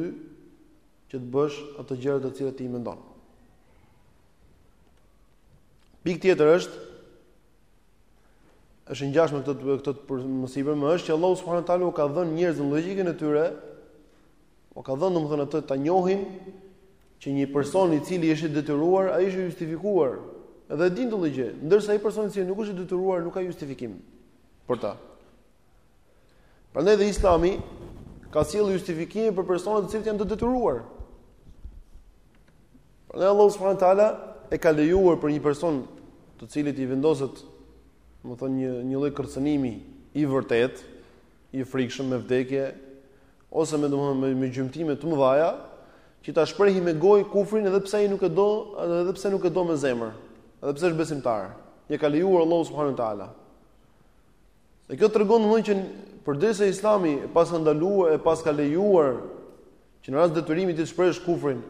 [SPEAKER 1] që të bësh ato gjëra të cilat ti i mendon. Pikë tjetër është është e ngjashme me këtë të mësipërme, është që Allahu subhanahu wa taala u ka dhënë njerëzve logjikën e tyre, u ka dhënë domethënë atë ta njohin, që një person i cili është i detyruar, ai është i justifikuar, edhe din të lëgjë, ndërsa ai person i cili nuk është i detyruar, nuk ka justifikim për ta. Prandaj dhe Islami ka sjellë justifikime për persona të cilët janë të detyruar. Prandaj Allahu subhanahu wa taala e ka lejuar për një person të cilit i vendoset, domethënë një një lloj kërcënimi i vërtetë, i frikshëm me vdekje ose me domethënë me, me gjymtime të mëdha, që ta shprehi me gojë kufrin edhe pse ai nuk e do, edhe pse nuk e do me zemër, edhe pse është besimtar. Ia ka lejuar Allahu subhanahu wa taala. Dhe kjo tregon domethënë që përderisa Islami e paska ndaluar e paska lejuar që në rast detyrimi të shprehësh kufrin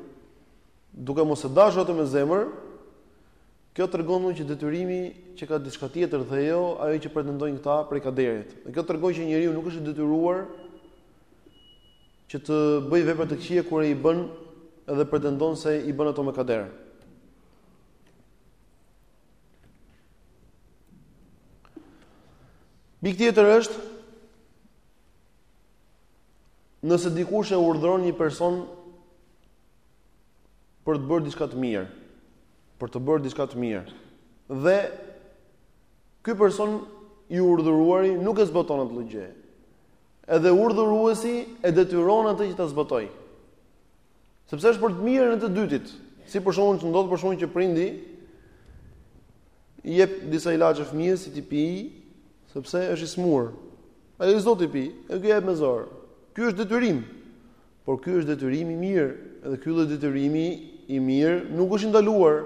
[SPEAKER 1] duke mos e dashur atë me zemër, kjo tregon domethënë që detyrimi qenka diçka tjetër dhe jo ajo që pretendojnë këta prej kaderit. Dhe kjo tregon që njeriu nuk është i detyruar që të bëjë vepra të këqija kur ai i bën edhe pretendon se i bën ato me kader. Pikë tjetër është nëse dikush e urdhëron një person për të bërë diçka të mirë, për të bërë diçka të mirë. Dhe ky person i urdhëruari nuk e zbaton atë lloj gjëje. Edhe urdhëruesi e detyron atë që ta zbatojë. Sepse është për të mirën e të dytit. Si për shembull siç ndodh për shembull që prindi i jep disa ilaçe fëmijës që t'i pijë, sepse është i sëmurë. Ai s'do t'i pijë, e ky ia jep me zor. Ky është detyrim. Por ky është detyrim i mirë, edhe ky lloj detyrimi i mirë nuk është i ndaluar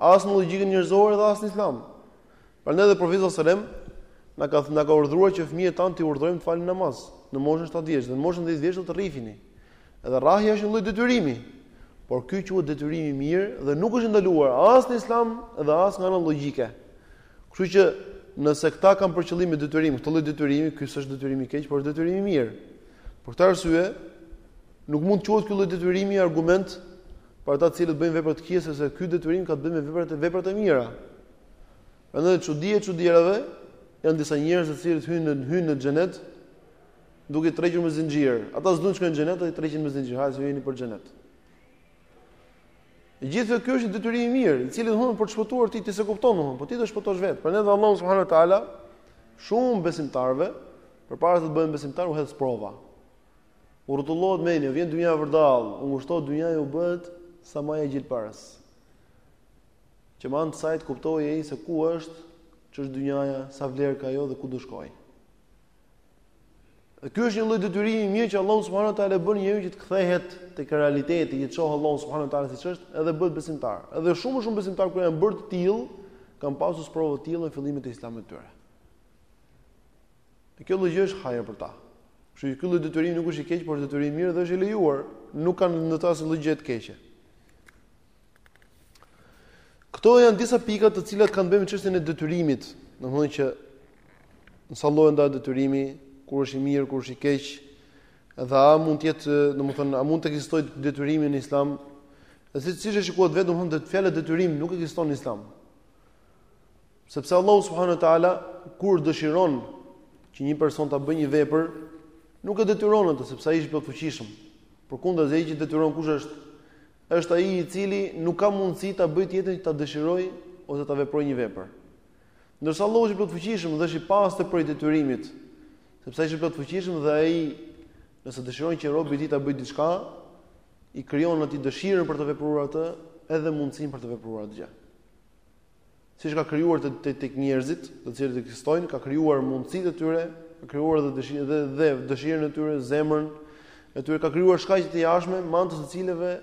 [SPEAKER 1] as në logjikën njerëzore dhe as në Islam. Prandaj dhe profeti sallallahu alajhi wasallam na ka na ka urdhëruar që fëmijët tanë t'i urdhërojmë të falin namaz në moshën 7 vjeç dhe në moshën 10 vjeç t'i rrifni. Edhe rrahja është një lloj detyrimi. Por ky quhet detyrim i mirë dhe nuk është i ndaluar as në Islam dhe as nga ana logjike. Kështu që nëse këta kanë për qëllim me detyrim, këtë lloj detyrimi, ky s'është detyrim i keq, por është detyrim i mirë. Për këtë arsye, nuk mund të quhet ky lloj detyrimi argument Për ata të cilët bëjnë vepra të këqija sepse ky detyrim ka të bëjë me veprat e veprat e mira. Prandaj çudi e çudirave janë disa njerëz të cilët hyjnë në hyjnë në xhenet duke i tërhequr me zinxhir. Ata s'duan të shkojnë në xhenet, ata i tërheqin me zinxhir, hajde vini për xhenet. E gjithë kjo është një detyrim i mirë, i cili thonë për të shpëtuar ti ti s'e kupton dëmin, po ti do të shpëtosh vetë. Prandaj Allahu subhanahu wa taala shumë besimtarëve përpara se të bëhen besimtarë u hedh sprova. U rrotullohet mendja, vjen dynja vërdall, u ngushtohet dynja e u bëhet sa maja e gjilpërës. Që me anë të saj të kuptojë ai se ku është, ç'është dynjaja, sa vlerë ka ajo dhe ku do shkojë. Dhe kjo është një lloj detyrimi i mirë që Allahu subhanahu wa taala i bën njeriut që të kthehet tek realiteti, që të shohë Allahun subhanahu wa taala siç është, edhe bëhet besimtar. Edhe shumë shumë besimtarë kur janë bërë të tillë, kanë pasur sprova të tilla në fillimet e islamit të tyre. Dhe kjo lloj gjë është hajër për ta. Kështu që ky lloj detyrimi nuk është i keq, por është detyrim i mirë dhe është i lejuar. Nuk ka në të asnjë gjë të keqe. Këto janë disa pika të cilat kanë të bëjnë me çështjen e detyrimit, domethënë që në sa lloje ndahet detyrimi, kur është i mirë, kur është i keq, dhe a mund të jetë, domethënë a mund të ekzistojë detyrimi në Islam? Dhe si siç e shikuat vetë domethënë fjala detyrim nuk ekziston në Islam. Sepse Allahu subhanahu wa taala kur dëshiron që një person ta bëjë një vepër, nuk e detyron atë sepse ai është i plotfuqishëm. Përkundrazi ai që detyron kush është? Është ai i cili nuk ka mundësi ta bëjë tjetrin ta dëshirojë ose ta veprojë një vepër. Ndërsa Allahu është i plotfuqishëm dhe është i pastër prej detyrimit, sepse ai është i plotfuqishëm dhe ai nëse dëshiron që robi i tij ta bëjë diçka, i krijon atij dëshirën për të vepruar atë, edhe mundësinë për të vepruar atë gjë. siç ka krijuar të të tek njerëzit, të cilët ekzistojnë, ka krijuar mundësitë e tyre, ka krijuar edhe dëshirën dhe dhe dëshirën e tyre, zemrën e tyre, ka krijuar shkaqe të jashtme, me anë të së cilave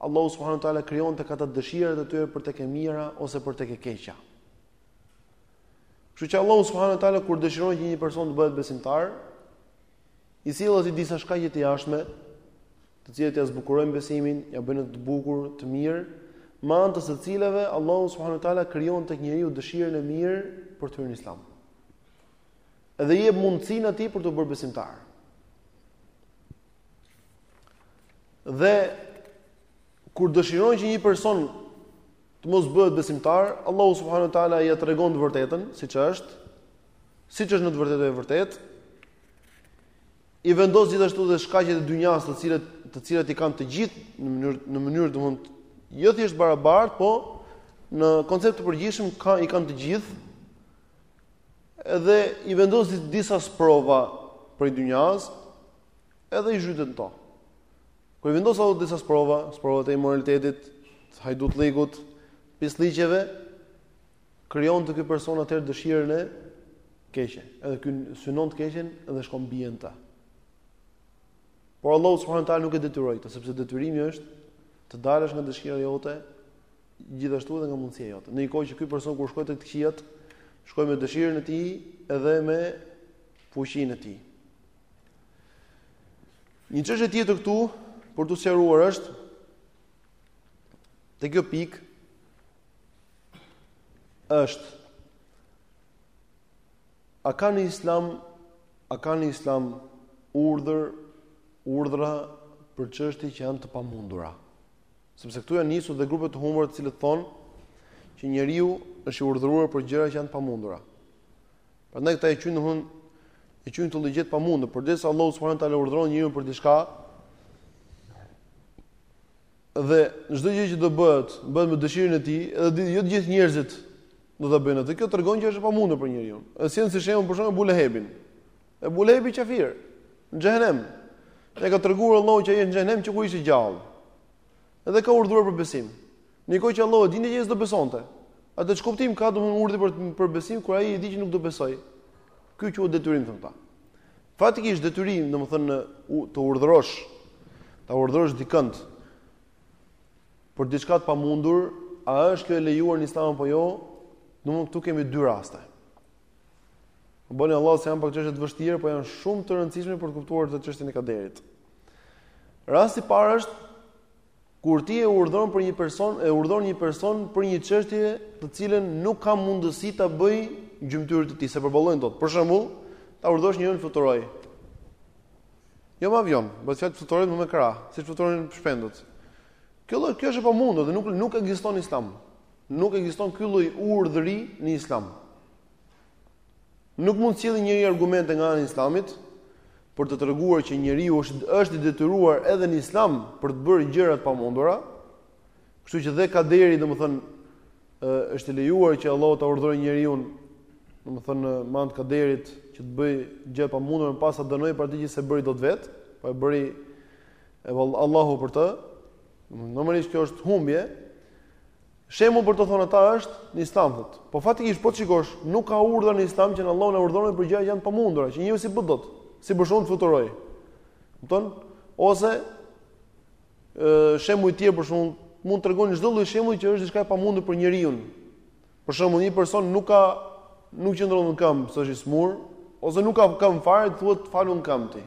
[SPEAKER 1] Allahu subhanahu wa taala krijon tek ata dëshirat e tyre për tek e mira ose për tek e keqja. Kështu që Allahu subhanahu wa taala kur dëshiron që një person të bëhet besimtar, I sjell atij disa shkaqe të jashtme, të cilat ia zbukurojnë besimin, ia bëjnë të bukur, të mirë, me anë të së cilave Allahu subhanahu wa taala krijon tek njeriu dëshirën e mirë për të hyrë në Islam. Edhe i jep mundësinë atij për t'u bërë besimtar. Dhe kur dëshiron që një person të mos bëhet besimtar, Allahu subhanahu wa taala ia tregon të vërtetën, siç është, siç është në të vërtetë e vërtetë, i vendos gjithashtu dhe shkaqet e dynjas të cilat të cilat i kanë të gjithë në mënyrë në mënyrë domthon jo thjesht barabart, po në koncept të përgjithshëm ka i kanë të gjithë edhe i vendos disa sprova prej dynjas edhe i zhytet në to. Kur i vendos ato disa sprova, sprova të imoralitetit, të hajdutlikut, pislliqeve, Krijon te ky person atëherë dëshirën e keqe. Edhe ky synon të keqen dhe shkon bie në ta. Por Allahu subhanahu taala nuk e detyroi këtë, sepse detyrimi është të dalësh nga dëshira jote gjithashtu edhe nga mundësia jote. Në një kohë që ky person kur shkoi tek të këqijat, shkoi me dëshirën e tij edhe me fuqinë e tij. Një çështje tjetër këtu për t'u sqaruar është te kjo pikë është a ka në islam a ka në islam urdhër urdhra për çështje që janë të pamundura. Sepse këtu janë nisur dhe grupe të humbura të cilët thonë që njeriu është i urdhëruar për gjëra që janë të pamundura. Prandaj këta e quajnë domthon e quajnë teklif të pamundur, përderisa Allahu subhanahu taala urdhëron njeriun për diçka, Dhe çdo gjë që do bëhet, bëhet me dëshirën e tij, edhe jo të gjithë njerëzit do ta bëjnë atë. Kjo tregon që është e pamundur për njeriu. Edhe sjellin si shembull për shembull Ebu Lehebin. Ebu Lehebi qafir në xhenem. Na ka treguar Allahu që ai është në xhenem që kur ishte gjallë. Edhe e ka urdhëruar për besim. Në një kohë që Allahu e dinte që ai s'do besonte. Atëherë ç'kuptim ka domthonë urdhri për për besim kur ai e di që nuk do besojë. Ky quhet detyrim thonë ta. Faktikisht detyrim, domethënë të urdhërosh, ta urdhërosh dikënd për diçka të pamundur, a është kjo e lejuar në Islam apo jo? Domethënë këtu kemi dy raste. Ma bëni hallall se janë pak çështje të vështira, por janë shumë të rëndësishme për të kuptuar te çështjen e kaderit. Rasti i parë është Kur ti e urdhëron për një person, e urdhëron një person për një çështje të cilën nuk ka mundësi ta bëjë, gjymtyrët e tij s'e përballojnë dot. Për shembull, ta urdhërosh njeriun të fluturojë. Jo me avion, bëhet fjalë të fluturojë me krah, siç fluturojnë shpendët. Kjo lloj kjo është e pamundur dhe nuk nuk ekziston në Islam. Nuk ekziston ky lloj urdhri në Islam. Nuk mund të sjellë njeri argumente nga ana e Islamit për të treguar që njeriu është është i detyruar edhe në Islam për të bërë gjëra të pamundura. Kështu që dhe kaderi, domethënë, është e lejuar që Allahu ta urdhërojë njeriun, domethënë, me anë të kaderit që të bëjë gjëra të pamundura, më pas ta dënojë për atë që s'e bëri dot vetë, po e bëri Allahu për të. Normalisht kjo është humbje. Shembull për të thonë ata është në Islam thot. Po faktikisht po të shikosh, nuk ka urdhër në Islam që na Allahu na urdhëron për gjëra që janë të pamundura, që njeriu s'i bën dot, si për shembull të fluturojë. Kupton? Ose ë shembull tjetër për shembull mund të tregojmë çdo lloj shembulli që është diçka e pamundur për njeriun. Për shembull, një person nuk ka nuk qëndron dot në këmbë, se është i smur, ose nuk ka këmbë fare, t'i thuhet falu në këmbë ti.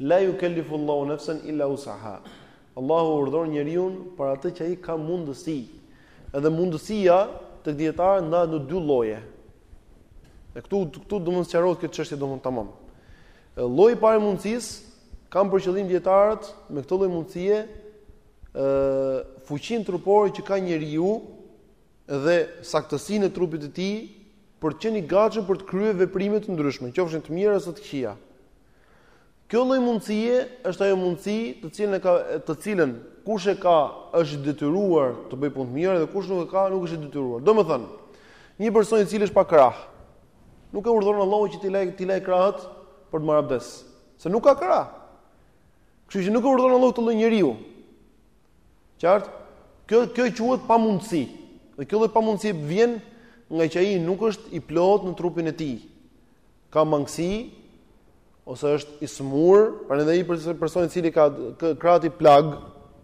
[SPEAKER 1] La yukallifu Allahu nafsan illa usaha. Allahu urdhëron njeriu për atë që ai ka mundësi. Edhe mundësia te dijetarët ndahet në dy lloje. E këtu këtu do të na sqarohet kjo çështje domethënë tamam. Lloji i parë i mundësisë kanë për qëllim dijetarët me këtë lloj mundësie ë fuqinë trupore që ka njeriu dhe saktësinë e trupit të tij për të qenë i gatshëm për të kryer veprime të ndryshme, qofshin të mira ose të këqija. Kjo lloj mundësie është ajo mundësi të cilën e ka të cilën kush e ka është i detyruar të bëjë punë të mira dhe kush nuk e ka nuk është i detyruar. Domethënë, një person i cili është pa krah, nuk e urdhëron Allahu që t'i lajë t'i lajë krahët për të marrë abdes, se nuk ka krah. Kështu që nuk e urdhëron Allahu këtë lloj njeriu. Qartë? Kjo kjo quhet pamundësi. Dhe kjo lloj pamundësie vjen ngaqë ai nuk është i plotë në trupin e tij. ka mangësi ose është i sëmurë, prandaj dhe ai personi i cili krahët i ka plagë,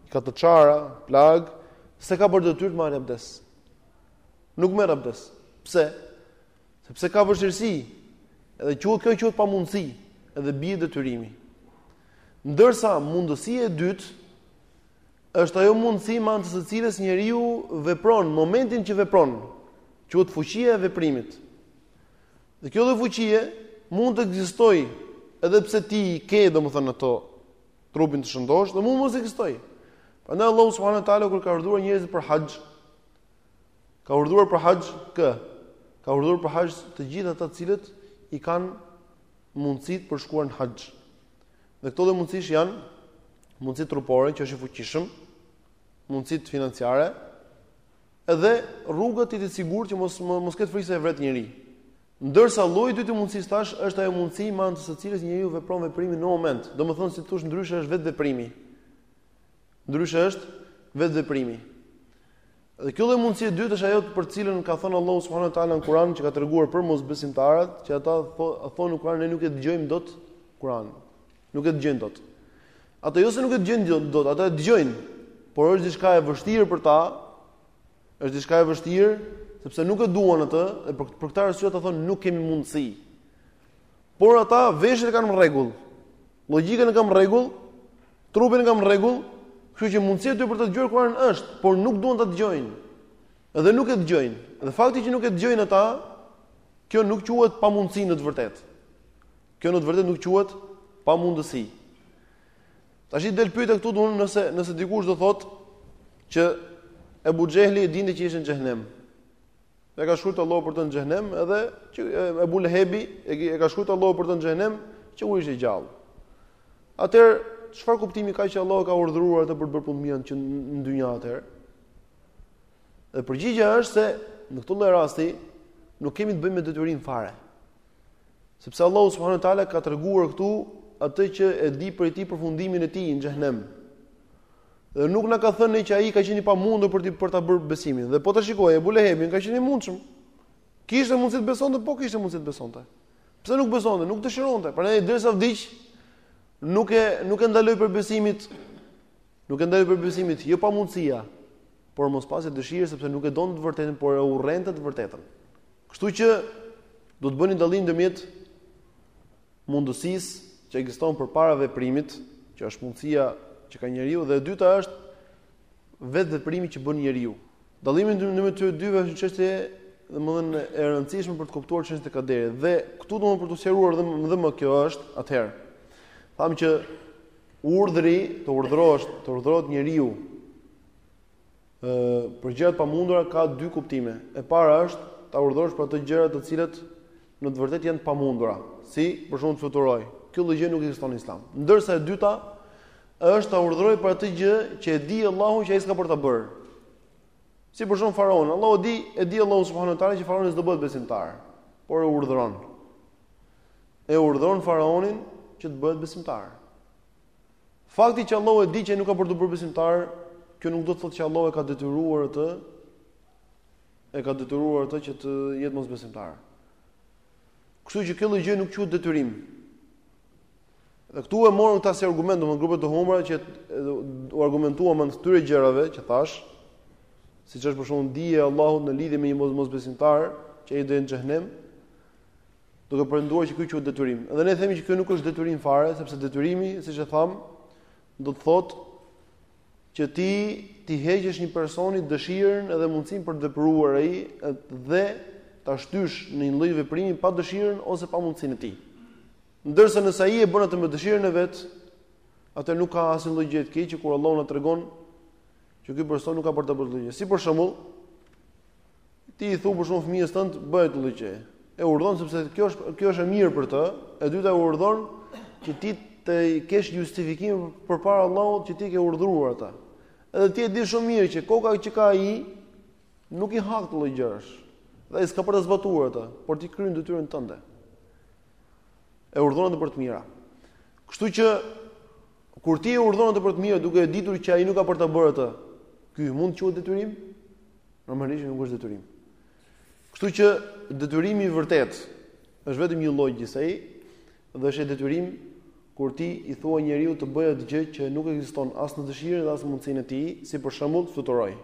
[SPEAKER 1] i ka të çara, plagë, s'e ka bërë detyrë të marrë abdes. Nuk merr abdes. Pse? Sepse ka vështirësi. Edhe quhet kjo quhet pamundësi, edhe bie detyrimi. Ndërsa mundësia e dytë është ajo mundësi me anë të së cilës njeriu vepron momentin që vepron, quhet fuqia e veprimit. Dhe kjo lloj fuqie mund të ekzistojë edhe pse ti i ke domethënë ato trupin të shëndoshë dhe mund mos ekzistojë. Prandaj Allahu subhanahu wa taala kur ka urdhëruar njerëzit për haxh, ka urdhëruar për haxh kë? Ka urdhëruar për haxh të gjithë ata të cilët i kanë mundësitë për shkuar në haxh. Dhe këto lloj mundësish janë mundësi trupore që është i fuqishëm, mundësitë financiare, edhe rruga të jetë e sigurt që mos mos ketë frikë se e vret njeri. Ndërsa lloji i dytë i mundësisë tash është ajo mundësi me anë të së cilës njeriu vepron veprimin në moment. Domethënë si t'i thuash ndryshe është vetë veprimi. Ndryshe është vetë veprimi. Dhe kjo lloj mundësi e dytë është ajo për të cilën ka thënë Allahu subhanahu wa taala në Kur'an që ka treguar për mosbesimtarët, që ata thonë në Kur'an ne nuk e dëgjojmë dot Kur'an. Nuk e dëgjojnë dot. Ata jo se nuk e dëgjojnë dot, ato e dëgjojnë, por është diçka e vështirë për ta. Është diçka e vështirë sepse nuk e duan atë dhe për, për këtë arsye ata thonë nuk kemi mundësi. Por ata veshët i kanë në rregull. Logjikën e kanë në rregull, trupin e kanë në rregull, kështu që mundësia aty për të dëgjuar Kur'anin është, por nuk duan ta dëgjojnë. Dhe nuk e dëgjojnë. Dhe fakti që nuk e dëgjojnë ata, kjo nuk quhet pamundësi në të vërtetë. Kjo në të vërtetë nuk quhet pamundësi. Tashi del pyetja këtu domethënë nëse nëse dikush do thotë që Ebu Xhehli e dinte që ishte në xhehenem. E ka shkruar Allahu për të në xhehenem edhe që Ebu Lehebi e ka shkruar Allahu për të në xhehenem që kur ishte gjallë. Atëherë çfarë kuptimi ka që Allahu ka urdhëruar atë për të bërë punë mirë që në dynja atëherë? Dhe përgjigja është se në këtë lloj rasti nuk kemi të bëjmë me detyrim fare. Sepse Allahu subhanahu wa taala ka treguar këtu atë që e di prej tij përfundimin e tij në xhehenem. Dhe nuk na ka thënë ne që ai ka qenë i pamundur për të për ta bërë besimin. Dhe po ta shikosh Ebu Lehebin ka qenë i mundshëm. Kishte mundësi të besonte, po kishte mundësi të besonte. Pse nuk besonte? Nuk dëshironte. Prandaj derisa vdiq nuk e nuk e ndaloi prej besimit Nuk e ndaloi prej besimit, jo pamundësia, por mospasja dëshirë, sepse nuk e donte të vërtetën, por e urrente të vërtetën. Kështu që, do të bëni dallim ndërmjet mundësisë që ekziston përpara veprimit, që është mundësia që ka njeriu dhe e dyta është vetë veprimi që bën njeriu. Dallimi ndërmjet të dyve është një çështje domethënë e rëndësishme për të kuptuar çështjen e kaderit dhe këtu domethënë për të sqaruar dhe më dhe më kjo është atëherë. Thamë që Urdhri të urdhërosh, të urdhërohet njeriu ë për gjëra të pamundura ka dy kuptime. E para është ta urdhërosh për ato gjëra të cilat në të vërtetë janë të pamundura, si për shembull të fluturojë. Kjo lloj gjë nuk ekziston në Islam. Ndërsa e dyta është ta urdhërojë për atë gjë që e di Allahu që ai s'ka për ta bërë. Si për shembull faraoni, Allahu di, e di Allahu subhanehu teala që faraoni s'do bëhet besimtar, por e urdhëron. e urdhëron faraonin që të bëhet besimtar. Fakti që Allahu e di që nuk ka për t'u bërë besimtar, kjo nuk do të thotë që Allahu e ka detyruar atë e ka detyruar atë që të jetë mosbesimtar. Kështu që kjo gjë nuk quhet detyrim. Dhe këtu e morën këta si argument, domethënë grupe të humbura që u argumentuan prej këtyre gjërave që thashë, siç është për shembull dija e Allahut në lidhje me një mos mosbesimtar që ai do në xhehenem, duke pretenduar që ky quhet detyrim. Dhe ne themi që kjo nuk është detyrim fare, sepse detyrimi, siç e tham, do të thotë që ti t'i heqësh një personi dëshirën edhe mundësinë për të vepruar ai dhe ta shtysh në një lloj veprimi pa dëshirën ose pa mundësinë e tij. Ndërsa nëse ai e bën atë me dëshirën e vet, atëherë nuk ka asnjë lloj gjëje të keqe kur Allahu na tregon që ky person nuk ka për ta bërë këtë gjë. Si për shembull, Ti i thu për shembull fëmijës tënd, bëje këtë gjë. E urdhëron sepse kjo është kjo është e mirë për të. E dyta e urdhëron që ti të kesh justifikim përpara Allahut që ti e ke urdhëruar atë. Edhe ti e di shumë mirë që koka që ka ai nuk i ha këto gjëra. Dhe ai s'ka për ta zbatuar atë, por ti kryen detyrën tënde. E urdhëron atë për të mira. Kështu që kur ti e urdhëron atë për të mira duke e ditur që ai nuk ka për ta bërë atë, ky mund të quhet detyrim? Normalisht nuk është detyrim. Kështu që detyrimi i vërtetë është vetëm një lloj gjëje dhe është detyrim kur ti i thua njeriut të bëjë atë gjë që nuk ekziston as në dëshirën dhe as në mundësinë e tij, si për shembull të fluturojë.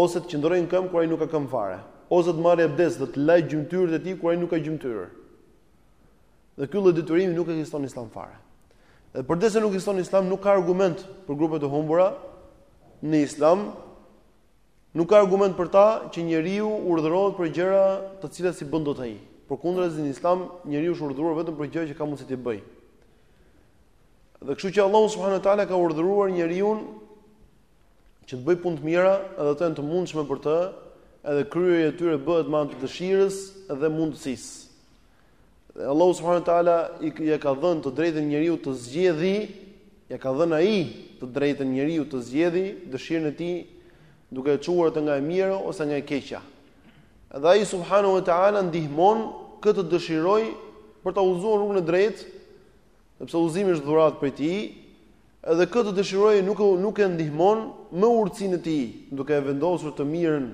[SPEAKER 1] Ose të qëndrojë në këmbë kur ai nuk ka këmbë fare, ose të marrë abdes dhe të lajë gjymtyrët e tij kur ai nuk ka gjymtyrë. Dhe ky lloj detyrimi nuk ekziston në Islam fare. Dhe përderisa nuk ekziston në Islam, nuk ka argument për grupet e humbura në Islam. Nuk ka argument për ta që njeriu urdhërohet për gjëra të cilat s'i bën dot ai. Përkundrazi në Islam njeriu është urdhëruar vetëm për gjëra që ka mundësi t'i bëjë. Dhe kështu që Allahu subhanahu wa taala ka urdhëruar njeriun që të bëjë punë të mira dhe të jenë të mundshme për të, edhe kryerja e tyre bëhet me anë të dëshirës dhe mundësisë. Dhe Allahu subhanahu wa taala ia ka dhënë të drejtën njeriut të zgjedhi, ia ka dhënë ai të drejtën njeriut të zgjedhi dëshirën e tij, duke e çuar atë nga e mira ose nga e keqja. Dhe ai subhanahu wa taala ndihmon kë të dëshirojë për ta udhëzuar në rrugën e drejtë, sepse udhëzimi është dhuratë prej tij, edhe kë të dëshirojë nuk nuk e ndihmon me urtësinë e tij, duke e vendosur të mirën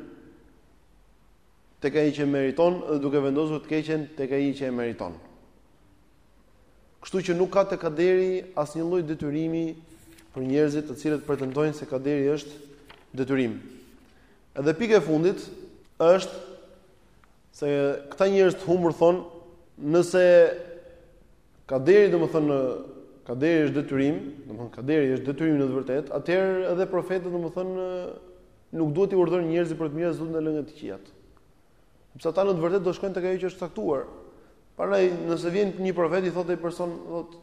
[SPEAKER 1] tek ai që e meriton dhe duke vendosur të keqen tek ai që e meriton. Kështu që nuk ka te kaderi asnjë lloj detyrimi për njerëzit të cilët pretendojnë se kaderi është detyrim. Edhe pika e fundit është se këta njerëz të humbur thonë, nëse kaderi domethënë kaderi është detyrim, domethënë kaderi është detyrim në të vërtetë, atëherë edhe profetët domethënë Nuk duhet t'i urdhërojnë njerëzit për të mira, as t'i ndalojnë nga të këqijat. Sepse ata në të vërtetë do shkojnë tek ajo që është caktuar. Prandaj, nëse vjen një profet i thotë ai person, thotë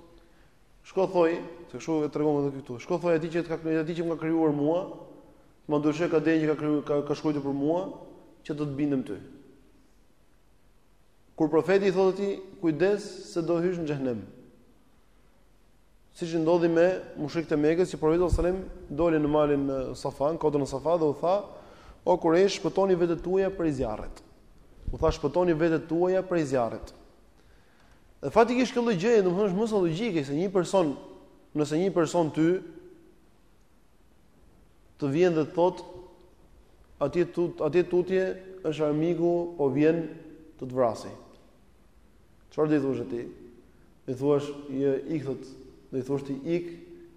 [SPEAKER 1] Shko thoj, se kështu e tregon edhe këtu. Shko thuaj atij që ka krijuar, atij që më ka krijuar mua, më dëshmo ka dhënë që ka krijuar, ka, ka shkruar për mua, që do të bindem ty. Kur profeti i thotë atij, kujdes se do hysh në xhenem. siç ndodhi me mushrikët e Mekës që profeti sallallahu alajhi wasallam doli në malin në Safa, në kodrën e Safa dhe u tha: "O Kurajsh, shpëtoni vetët tuaja prej zjarrit." U tha: "Shpëtoni vetët tuaja prej zjarrit." Dhe faktikisht kjo gjë, domethënë është më se logjike se një person, nëse një person ty të vjen dhe të thotë atje tut, atje tutje është armiku, po vjen të të vrasë. Çfarë do i thuash ti? Do i thuash, "Ik, ik thotë, do i thuash ti ik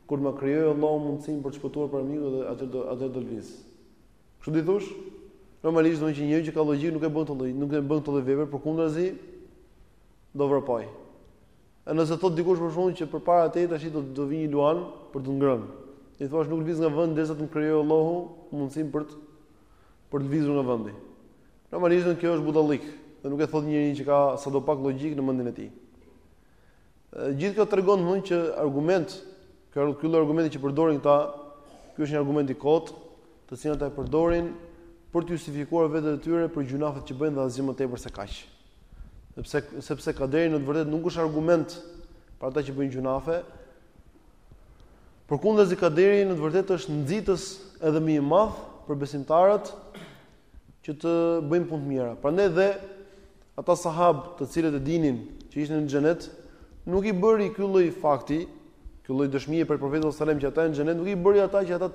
[SPEAKER 1] kur të ma krijojë Allahu mundësinë për të shpëtuar prej armikut dhe atëherë do, atëherë do lëviz." Kështu do i thuash? Normalisht domethënë një që ka logjikë nuk e bën këtë lloj, nuk e bën këtë lloj vepre, por përkundrazi do vrapojë. E nëse thotë dikush për shembull që përpara teje tash do vijë një luan për të ngrënë. I thuash nuk lëviz nga vendi derisa të më krijojë Allahu mundësinë për të për të lvizur nga vendi. Normalisht kjo është budallallëk, dhe nuk e thotë njeri që ka sadopak logjikë në mendjen e tij. Gjithë kjo tregon më që argument, kjo është ky argumenti që përdorin këta, ky është një argument i kot, të cilin ata e përdorin për të justifikuar vetet e tyre për gjynahet që bëjnë dhe asgjë më tepër se kaq. Sepse sepse kaderi në të vërtetë nuk është argument për ata që bëjnë gjynahe. Përkundrazi kaderi në të vërtetë është nxitës edhe më i madh për besimtarët që të bëjnë punë të mira. Prandaj dhe ata sahabë të cilët e dinin që ishin në xhenet, nuk i bëri ky lloj fakti, ky lloj dëshmie prej profetit sallallahu alajhi wasallam që ata janë në xhenet, nuk i bëri ata që ata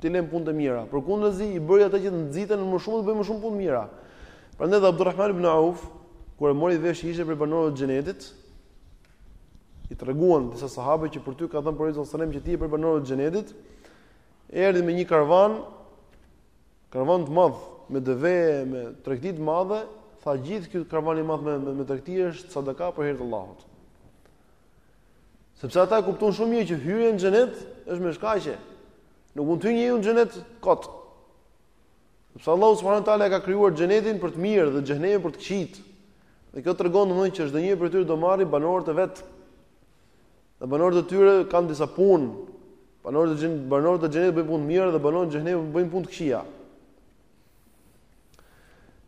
[SPEAKER 1] t'i lënë punët e mira. Përkundrazi i bëri ata që të nxiten më shumë të bëjnë më shumë punë të mira. Prandaj dhe Abdulrahman ibn Auf, kur e mori vesh ishte prej banorëve të xhenetit, i treguan disa sahabë që për ty ka thënë profeti sallallahu alajhi wasallam që ti je prej banorëve të xhenetit, erdhi me një karvan Karvan të madh me deve me tregti të madhe, tha gjithë ky karvan i madh me me, me tregti është sadaka për hir të Allahut. Sepse ata e kuptuan shumë mirë që hyrja në xhenet është me shkaqe. Nuk mund të hyjë njeriu në xhenet kot. Sepse Allahu subhanahu teala ka krijuar xhenetin për të mirët dhe xhenemin për të këqijtë. Dhe kjo tregon domethënë që çdonjëri prej tyre do marrë banorët e vet. Dhe banorët e tyre kanë disa punë. Banorët e xhenetit, banorët e xhenetit bëjnë punë të mira dhe banorët e xhenemit bëjnë punë të këqija.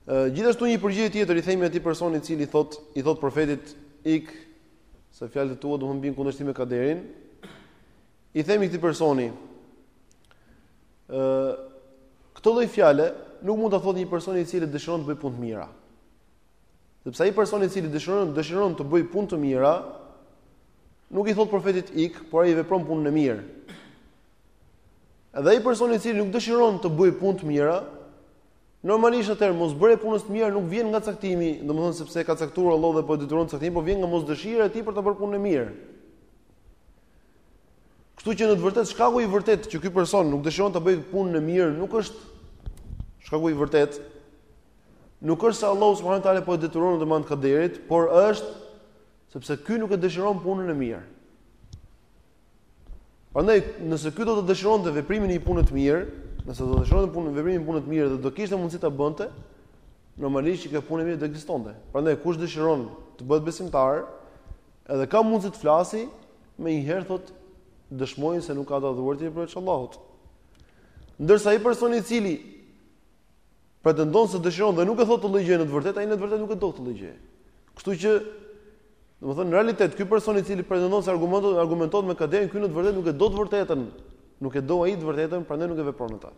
[SPEAKER 1] Ë gjithashtu një përgjigje tjetër i themi atij personi i cili thot i thot profetit ik se fjalët e tua duhet të bien në kundërshtim me kaderin. I themi këtij personi ë këto lloj fjale nuk mund ta thotë një person i cili dëshiron të bëjë punë të mira. Sepse ai person i cili dëshiron dëshiron të bëjë punë të mira, nuk i thot profetit ik, por ai vepron punën e mirë. Edhe ai person i cili nuk dëshiron të bëjë punë të mira, normalisht atëherë mosbërja e punës të mirë nuk vjen nga caktimi, domethënë sepse e ka caktuar Allahu dhe po e detyron caktimi, por vjen nga mosdëshira e tij për ta bërë punën e mirë. Kështu që në të vërtetë shkaku i vërtetë që ky person nuk dëshiron ta bëjë punën e mirë nuk është shkaku i vërtetë Nuk është se Allahu subhanahu wa taala po e detyron me anë të kaderit, por është sepse ky nuk e dëshiron punën e mirë. Prandaj, nëse ky do të dëshironte veprimin e një pune të mirë, nëse do të dëshironte punën veprimin e punës të mirë dhe do kishte mundësi ta bënte, normalisht që kjo punë e mirë do ekzistonte. Prandaj kush dëshiron të bëhet besimtar, edhe ka mundësi të flasi, menjëherë thot dëshmoj se nuk ka të adhuruar tjetër përveç Allahut. Ndërsa ai person i cili pretendon se dëshiron dhe nuk e thotë këtë lloj gjëje në të vërtetë, ai në të vërtetë nuk e do këtë lloj gjëje. Kështu që domethënë në realitet ky person i cili pretendon se argumenton argumenton me kaderin, ky në të vërtetë nuk e do të vërtetën. Nuk e do ai të vërtetën, prandaj nuk e vepron atë.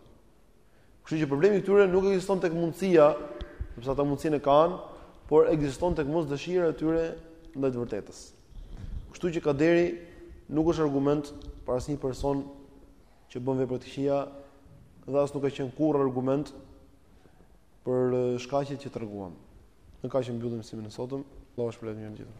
[SPEAKER 1] Kështu që problemi i këtyre nuk ekziston tek mundësia, sepse ata mundësinë e kanë, por ekziston tek mosdëshira e tyre ndaj të vërtetës. Kështu që kaderi nuk është argument për asnjë person që bën vepra të këqija dhe as nuk ka qenë kurrë argument për shkaqet që treguam. Me kaq e mbyllim mësimin e sotëm. Allahu ju shpërbleftë të gjithë.